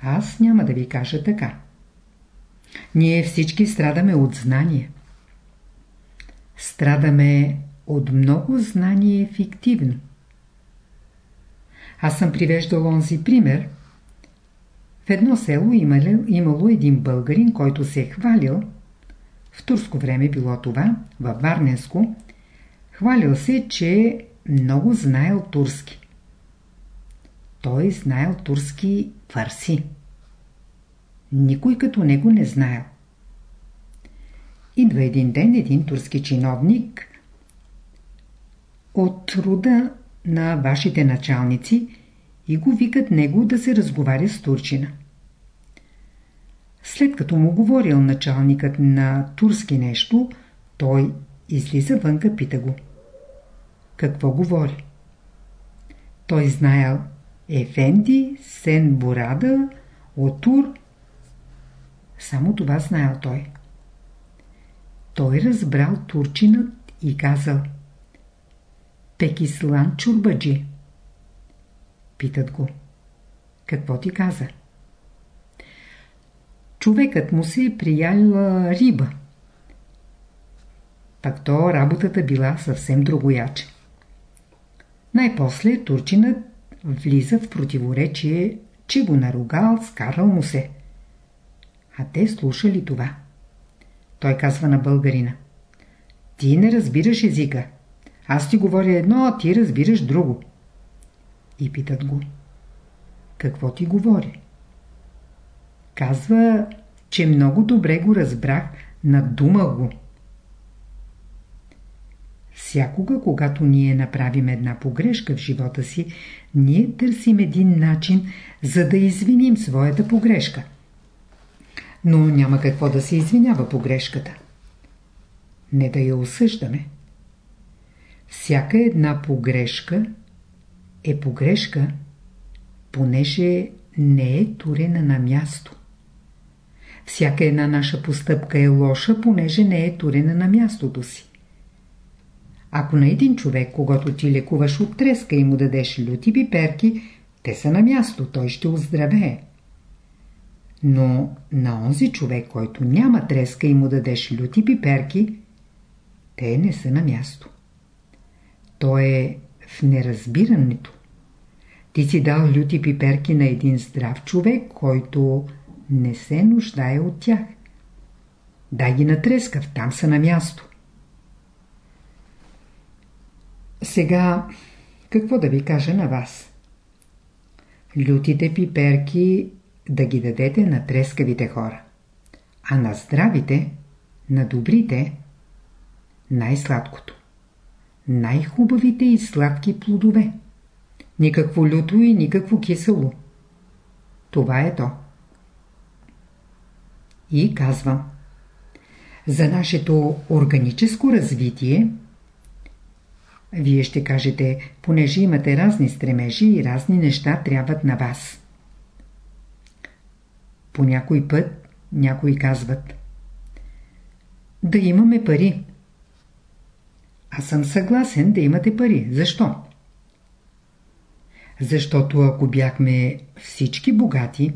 Аз няма да ви кажа така. Ние всички страдаме от знание. Страдаме от много знание фиктивно. Аз съм привеждал онзи пример. В едно село имало, имало един българин, който се е хвалил, в турско време било това, във Варненско, хвалил се, че много знаел турски. Той знаел турски фарси. Никой като него не знаел. Идва един ден един турски чиновник от труда на вашите началници и го викат него да се разговаря с турчина. След като му говорил началникът на турски нещо, той излиза вънка, пита го. Какво говори? Той знаел Ефенди, Сен Борада, Отур. Само това знаел той. Той разбрал турчинът и казал Пекислан Чурбаджи. Питат го. Какво ти каза? Човекът му се е прияла риба. Пак то работата била съвсем другояче. Най-после турчинът влиза в противоречие, че го наругал, скарал му се. А те слушали това. Той казва на българина. Ти не разбираш езика. Аз ти говоря едно, а ти разбираш друго. И питат го. Какво ти говори? Казва, че много добре го разбрах, надума го. Всякога, когато ние направим една погрешка в живота си, ние търсим един начин, за да извиним своята погрешка. Но няма какво да се извинява погрешката. Не да я осъждаме. Всяка една погрешка е погрешка, понеже не е турена на място. Всяка една наша постъпка е лоша, понеже не е турена на мястото си. Ако на един човек, когато ти лекуваш от треска и му дадеш люти пиперки, те са на място, той ще оздравее. Но на онзи човек, който няма треска и му дадеш люти пиперки, те не са на място. То е в неразбирането. Ти си дал люти пиперки на един здрав човек, който не се нуждае от тях. Дай ги на трескав, там са на място. Сега, какво да ви кажа на вас? Лютите пиперки да ги дадете на трескавите хора, а на здравите, на добрите, най-сладкото. Най-хубавите и сладки плодове. Никакво люто и никакво кисело. Това е то. И казвам. За нашето органическо развитие вие ще кажете, понеже имате разни стремежи и разни неща трябват на вас. По някой път някои казват Да имаме пари. Аз съм съгласен да имате пари. Защо? Защото ако бяхме всички богати,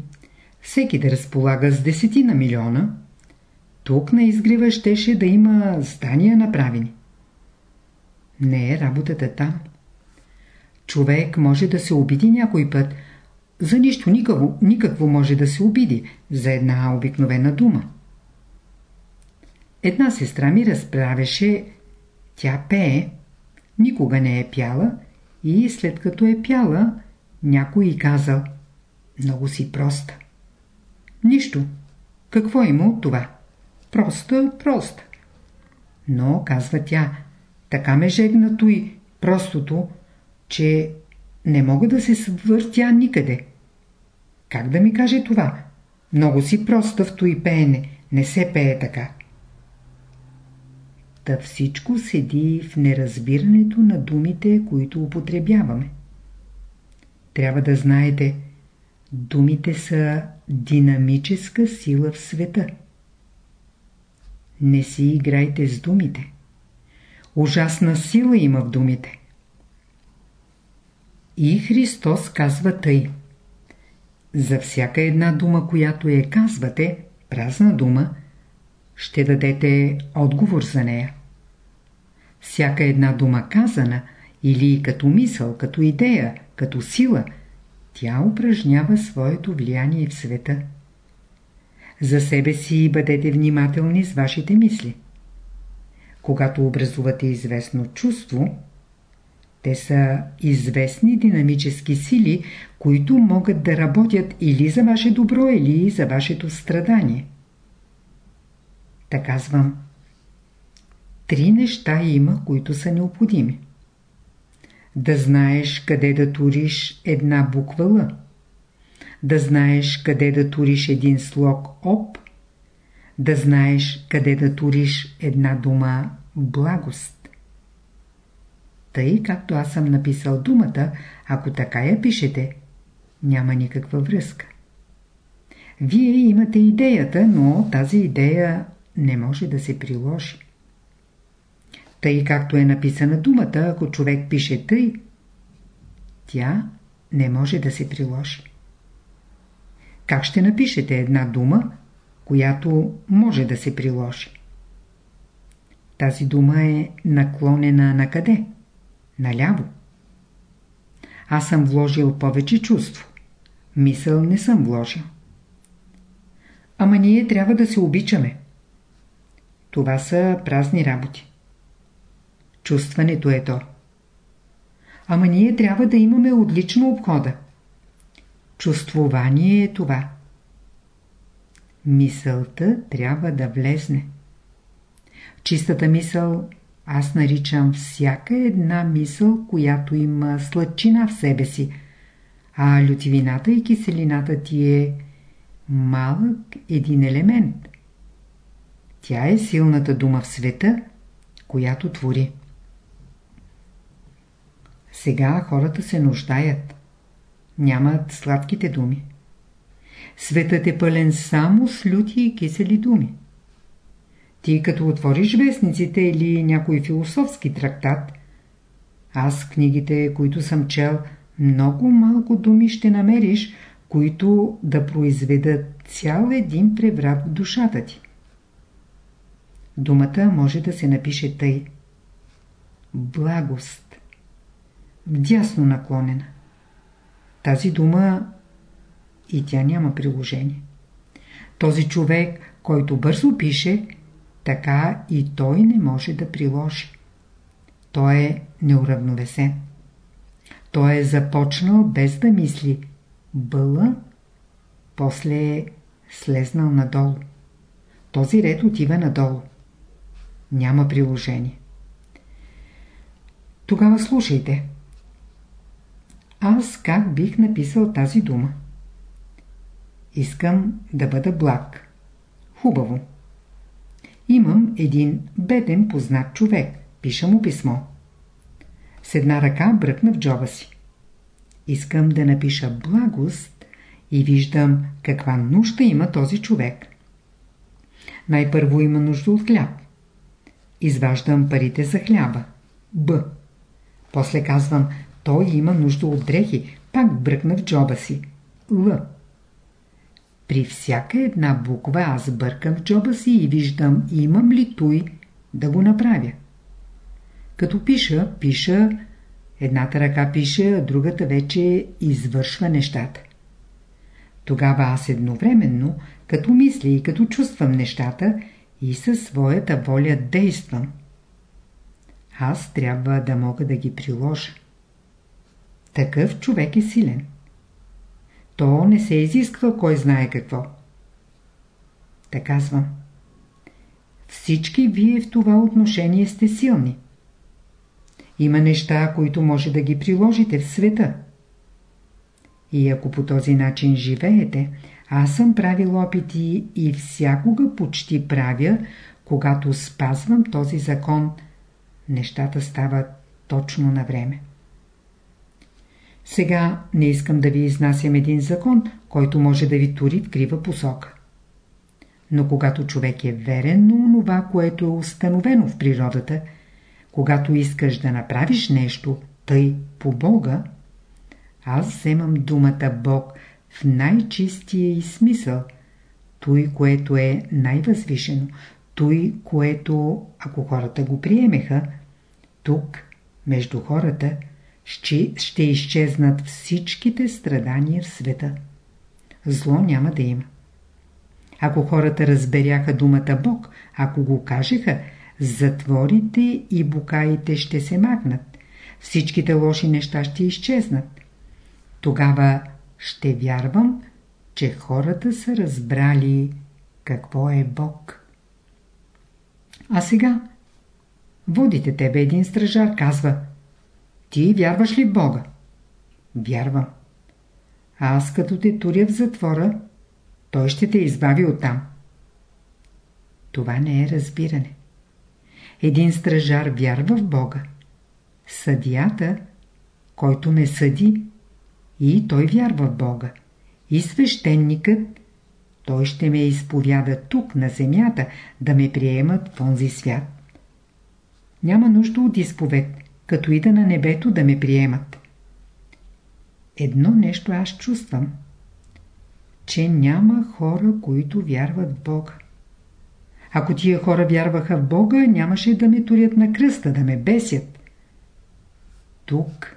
всеки да разполага с десетина милиона, тук на изгрива щеше да има здания направени. Не е работата там. Човек може да се обиди някой път. За нищо никакво, никакво може да се обиди. За една обикновена дума. Една сестра ми разправяше, тя пее, никога не е пяла и след като е пяла, някой казал Много си проста. Нищо. Какво има от това? Проста, проста. Но, казва тя, така ме жегнато и простото, че не мога да се свъртя никъде. Как да ми каже това? Много си проста в той пеене. Не се пее така. Та всичко седи в неразбирането на думите, които употребяваме. Трябва да знаете, думите са динамическа сила в света. Не си играйте с думите. Ужасна сила има в думите. И Христос казва тъй. За всяка една дума, която я казвате, празна дума, ще дадете отговор за нея. Всяка една дума казана, или като мисъл, като идея, като сила, тя упражнява своето влияние в света. За себе си бъдете внимателни с вашите мисли. Когато образувате известно чувство, те са известни динамически сили, които могат да работят или за ваше добро, или за вашето страдание. Така казвам. Три неща има, които са необходими. Да знаеш къде да туриш една буква Л. Да знаеш къде да туриш един слог ОП. Да знаеш къде да туриш една дума благост. Тъй, както аз съм написал думата, ако така я пишете, няма никаква връзка. Вие имате идеята, но тази идея не може да се приложи. Тъй както е написана думата, ако човек пише тъй, тя не може да се приложи. Как ще напишете една дума, която може да се приложи? Тази дума е наклонена на къде? Наляво. Аз съм вложил повече чувство. Мисъл не съм вложил. Ама ние трябва да се обичаме. Това са празни работи. Чувстването е то. Ама ние трябва да имаме отлично обхода. Чувствование е това. Мисълта трябва да влезне. Чистата мисъл аз наричам всяка една мисъл, която има сладчина в себе си, а лютивината и киселината ти е малък един елемент. Тя е силната дума в света, която твори. Сега хората се нуждаят. Нямат сладките думи. Светът е пълен само с люти и кисели думи. Ти като отвориш вестниците или някой философски трактат, аз книгите, които съм чел, много малко думи ще намериш, които да произведат цял един преврат в душата ти. Думата може да се напише тъй. Благост. Вдясно наклонена. Тази дума и тя няма приложение. Този човек, който бързо пише, така и той не може да приложи. Той е неуравновесен. Той е започнал без да мисли. Бъла, после е слезнал надолу. Този ред отива надолу. Няма приложение. Тогава слушайте. Аз как бих написал тази дума? Искам да бъда благ. Хубаво. Имам един беден познат човек. Пиша му писмо. С една ръка бръкна в джоба си. Искам да напиша благост и виждам каква нужда има този човек. Най-първо има нужда от хляб. Изваждам парите за хляба. Б. После казвам, той има нужда от дрехи. Пак бръкна в джоба си. Л. При всяка една буква аз бъркам в джоба си и виждам имам ли той да го направя. Като пиша, пиша, едната ръка пише, а другата вече извършва нещата. Тогава аз едновременно, като мисля и като чувствам нещата, и със своята воля действам. Аз трябва да мога да ги приложа. Такъв човек е силен. То не се изисква кой знае какво. Та казвам. Всички вие в това отношение сте силни. Има неща, които може да ги приложите в света. И ако по този начин живеете, аз съм правил опити и всякога почти правя, когато спазвам този закон, нещата стават точно на време. Сега не искам да ви изнасям един закон, който може да ви тури в крива посока. Но когато човек е верен на това, което е установено в природата, когато искаш да направиш нещо, тъй по Бога, аз вземам думата Бог в най-чистия и смисъл, той, което е най-възвишено, той, което, ако хората го приемеха, тук, между хората, ще, изчезнат всичките страдания в света. Зло няма да има. Ако хората разберяха думата Бог, ако го кажеха, затворите и букаите ще се махнат. Всичките лоши неща ще изчезнат. Тогава ще вярвам, че хората са разбрали какво е Бог. А сега водите тебе един стражар, казва Ти вярваш ли в Бога? Вярвам. Аз като те туря в затвора, той ще те избави оттам. Това не е разбиране. Един стражар вярва в Бога. Съдията, който ме съди, и той вярва в Бога. И свещеникът, той ще ме изповяда тук, на земята, да ме приемат в онзи свят. Няма нужда от изповед, като ида на небето да ме приемат. Едно нещо аз чувствам, че няма хора, които вярват в Бога. Ако тия хора вярваха в Бога, нямаше да ме турят на кръста, да ме бесят. Тук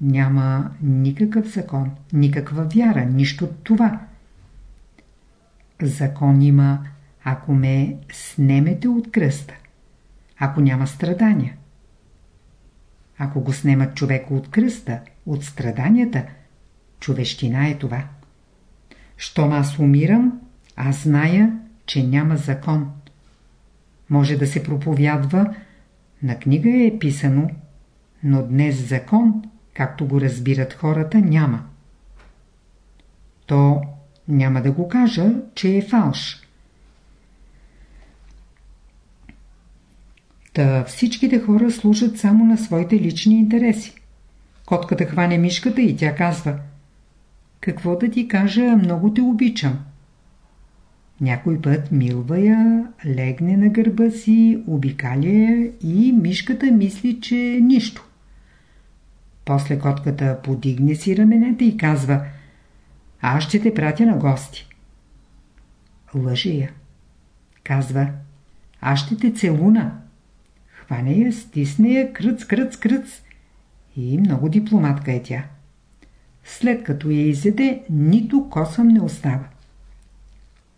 няма никакъв закон, никаква вяра, нищо от това. Закон има, ако ме снемете от кръста, ако няма страдания. Ако го снемат човека от кръста, от страданията, човещина е това. Щом аз умирам, аз зная, че няма закон. Може да се проповядва, на книга е писано, но днес закон както го разбират хората, няма. То няма да го кажа, че е фалш. Та всичките хора служат само на своите лични интереси. Котката хване мишката и тя казва Какво да ти кажа, много те обичам. Някой път милва я, легне на гърба си, обикаля я и мишката мисли, че нищо. После котката подигне си раменете и казва аз ще те пратя на гости. Лъже я. Казва, аз ще те целуна. Хване я, стисне я, кръц, кръц, кръц. И много дипломатка е тя. След като я изеде, нито косъм не остава.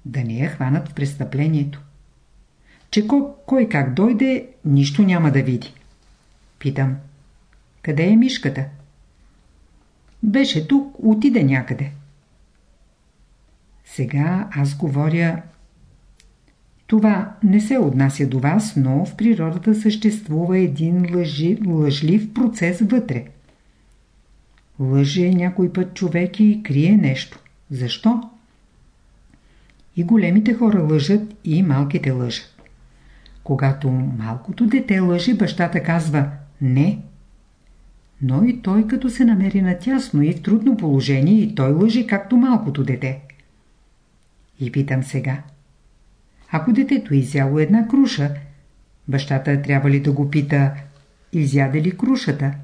Да не я хванат в престъплението. Че кой как дойде, нищо няма да види. Питам. Къде е мишката? Беше тук, отиде някъде. Сега аз говоря... Това не се отнася до вас, но в природата съществува един лъжи, лъжлив процес вътре. Лъже някой път човек и крие нещо. Защо? И големите хора лъжат, и малките лъжат. Когато малкото дете лъже, бащата казва «не». Но и той като се намери на тясно и в трудно положение, и той лъжи както малкото дете. И питам сега. Ако детето изяло една круша, бащата трябва ли да го пита изяде ли крушата?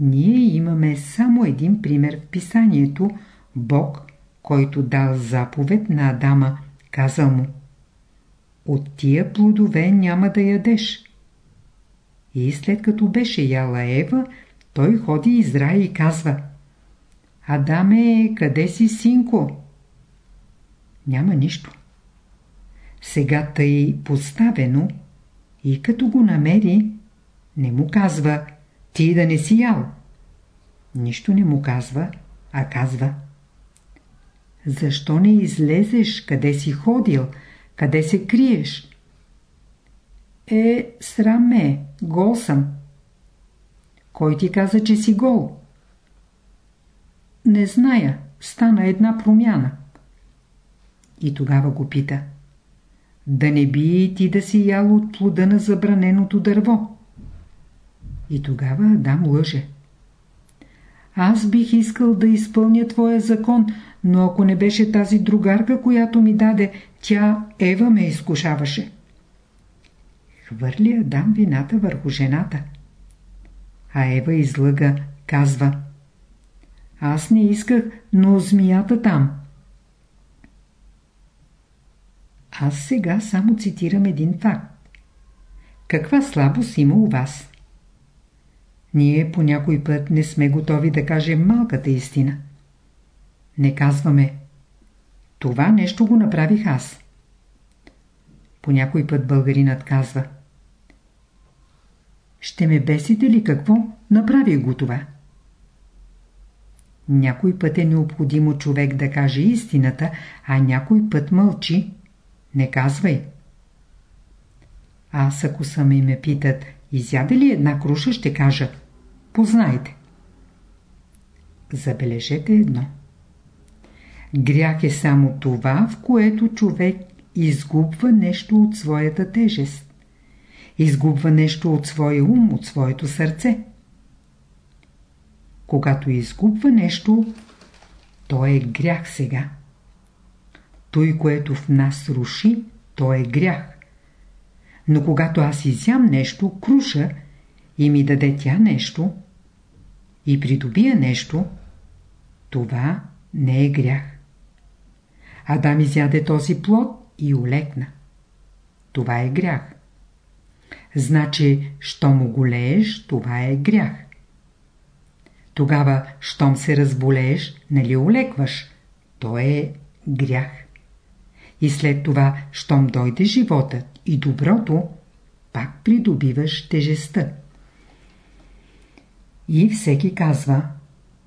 Ние имаме само един пример в писанието. Бог, който дал заповед на Адама, казал му От тия плодове няма да ядеш. И след като беше яла Ева, той ходи из рая и казва Адаме, къде си, синко? Няма нищо. Сега тъй поставено и като го намери, не му казва ти да не си ял. Нищо не му казва, а казва Защо не излезеш, къде си ходил, къде се криеш? Е, срам ме, гол съм. Кой ти каза, че си гол? Не зная, стана една промяна. И тогава го пита. Да не би ти да си ял от плода на забраненото дърво. И тогава Адам лъже. Аз бих искал да изпълня твоя закон, но ако не беше тази другарка, която ми даде, тя Ева ме изкушаваше. Хвърли Адам вината върху жената. А Ева излъга, казва Аз не исках, но змията там. Аз сега само цитирам един факт. Каква слабост има у вас? Ние по някой път не сме готови да кажем малката истина. Не казваме Това нещо го направих аз. По някой път българинът казва Ще ме бесите ли какво? Направих го това. Някой път е необходимо човек да каже истината, а някой път мълчи. Не казвай. Аз ако са и ме питат, изяде ли една круша, ще кажа – Познайте. Забележете едно. Грях е само това, в което човек изгубва нещо от своята тежест. Изгубва нещо от своя ум, от своето сърце. Когато изгубва нещо, то е грях сега. Той, което в нас руши, то е грях. Но когато аз изям нещо, круша, и ми даде тя нещо, и придобия нещо, това не е грях. Адам изяде този плод и олекна. Това е грях. Значи, щом му голееш, това е грях. Тогава, щом се разболееш, нали олекваш? То е грях. И след това, щом дойде живота и доброто, пак придобиваш тежестта. И всеки казва,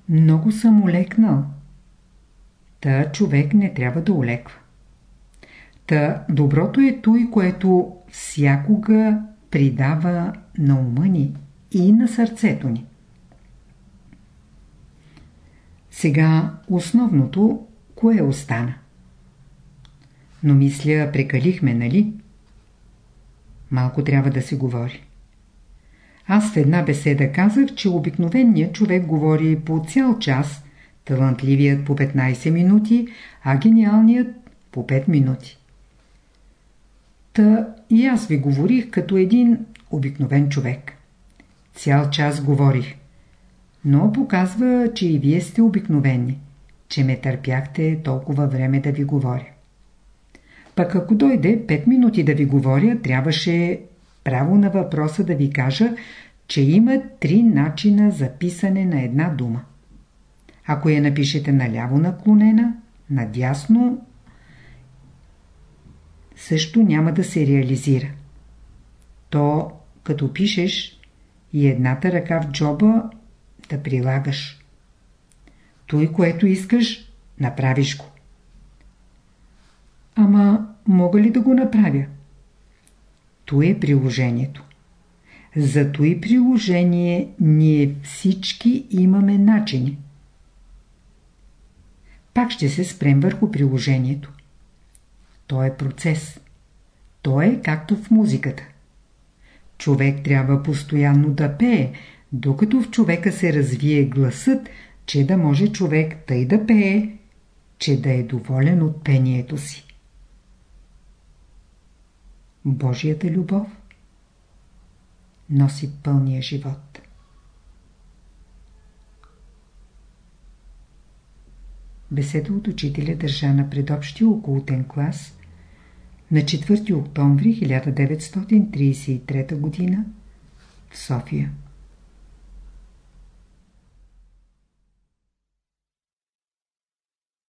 много съм олекнал. Та човек не трябва да олеква. Та доброто е той, което всякога придава на ума ни и на сърцето ни. Сега основното, кое остана? Но мисля, прекалихме, нали? Малко трябва да се говори. Аз в една беседа казах, че обикновеният човек говори по цял час, талантливият по 15 минути, а гениалният по 5 минути. Та и аз ви говорих като един обикновен човек. Цял час говорих. Но показва, че и вие сте обикновени. че ме търпяхте толкова време да ви говоря. Пък ако дойде 5 минути да ви говоря, трябваше право на въпроса да ви кажа, че има три начина за писане на една дума. Ако я напишете наляво наклонена, надясно, също няма да се реализира. То, като пишеш, и едната ръка в джоба да прилагаш. Той, което искаш, направиш го. Ама мога ли да го направя? То е приложението. За и приложение ние всички имаме начини. Пак ще се спрем върху приложението. То е процес. То е както в музиката. Човек трябва постоянно да пее, докато в човека се развие гласът, че да може човек тъй да пее, че да е доволен от пението си. Божията любов носи пълния живот. Беседа от учителя държа на предобщия окултен клас на 4 октомври 1933 г. в София.